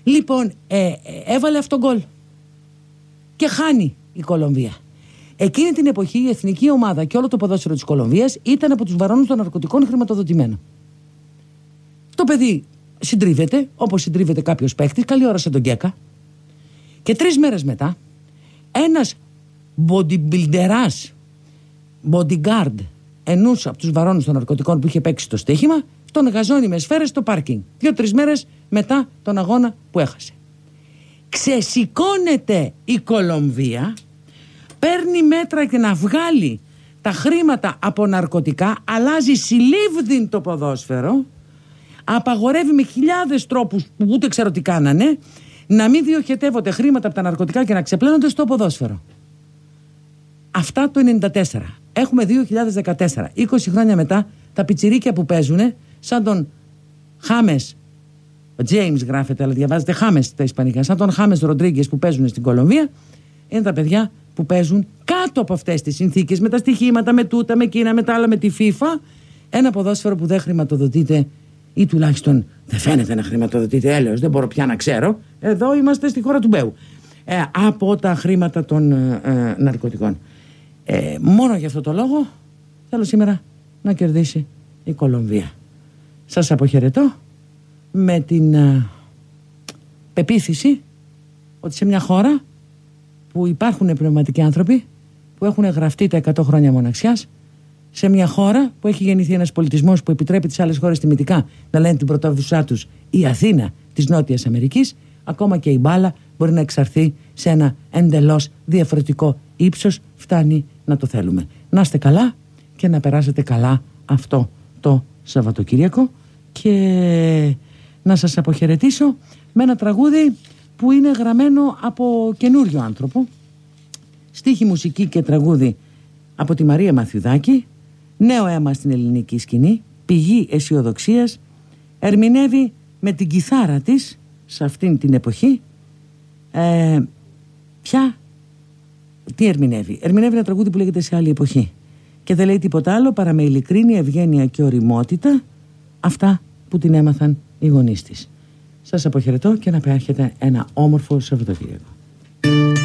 Λοιπόν, ε, ε, έβαλε αυτόν γκολ. Και χάνει η Κολομβία. Εκείνη την εποχή η εθνική ομάδα και όλο το ποδόσφαιρο της Κολομβίας ήταν από τους βαρώνους των ναρκωτικών χρηματοδοτημένο. Το παιδί συντρίβεται, όπως συντρίβεται κάποιος παίχτης, καλή ώρα σε τον Γκέκα. Και τρεις μέρες μετά, ένας bodybuilderάς, bodyguard ενός από τους βαρώνου των ναρκωτικών που είχε παίξει το στοίχημα, τον γαζώνει με σφαίρες στο πάρκινγκ. Δύο-τρεις μέρες μετά τον αγώνα που έχασε. Ξεσηκώνεται η Κολομβία, παίρνει μέτρα και να βγάλει τα χρήματα από ναρκωτικά, αλλάζει συλλήβδιν το ποδόσφαιρο, απαγορεύει με χιλιάδες τρόπους που ούτε ξέρω τι κάνανε, να μην διοχετεύονται χρήματα από τα ναρκωτικά και να ξεπλένονται στο ποδόσφαιρο. Αυτά το 94. Έχουμε 2014. 20 χρόνια μετά τα πιτσιρίκια που παίζουν, σαν τον Χάμες. Ο James γράφεται, αλλά διαβάζετε Χάμες στα Ισπανικά. Σαν τον Χάμες Ροντρίγκες που παίζουν στην Κολομβία, είναι τα παιδιά που παίζουν κάτω από αυτές τις συνθήκες, με τα στοιχήματα, με τούτα, με εκείνα, με τα άλλα, με τη FIFA. Ένα ποδόσφαιρο που δεν χρηματοδοτείται ή τουλάχιστον δεν φαίνεται να χρηματοδοτείται έλεος, δεν μπορώ πια να ξέρω. Εδώ είμαστε στη χώρα του Μπέου. Ε, από τα χρήματα των ε, ε ναρκωτικών. Ε, μόνο για αυτό το λόγο θέλω σήμερα να κερδίσει η Κολομβία. Σας αποχαιρετώ με την ε, πεποίθηση ότι σε μια χώρα που υπάρχουν πνευματικοί άνθρωποι που έχουν γραφτεί τα 100 χρόνια μοναξιάς σε μια χώρα που έχει γεννηθεί ένας πολιτισμός που επιτρέπει τις άλλες χώρες τιμητικά να λένε την πρωτεύουσά τους η Αθήνα της Νότιας Αμερικής ακόμα και η μπάλα μπορεί να εξαρθεί σε ένα εντελώς διαφορετικό ύψος φτάνει να το θέλουμε. Να είστε καλά και να περάσετε καλά αυτό το Σαββατοκύριακο. Και να σας αποχαιρετήσω με ένα τραγούδι που είναι γραμμένο από καινούριο άνθρωπο. Στίχη μουσική και τραγούδι από τη Μαρία Μαθιουδάκη, νέο αίμα στην ελληνική σκηνή, πηγή αισιοδοξίας, ερμηνεύει με την κιθάρα της σε αυτήν την εποχή. Ε, ποια τι ερμηνεύει; Ερμηνεύει ένα τραγούδι που λέγεται σε άλλη εποχή και δεν λέει τίποτα άλλο παρά με ειλικρίνη, ευγένεια και οριμότητα αυτά που την έμαθαν οι γονείς της. Σας αποχαιρετώ και να έχετε ένα όμορφο Σαββατοκύριακο.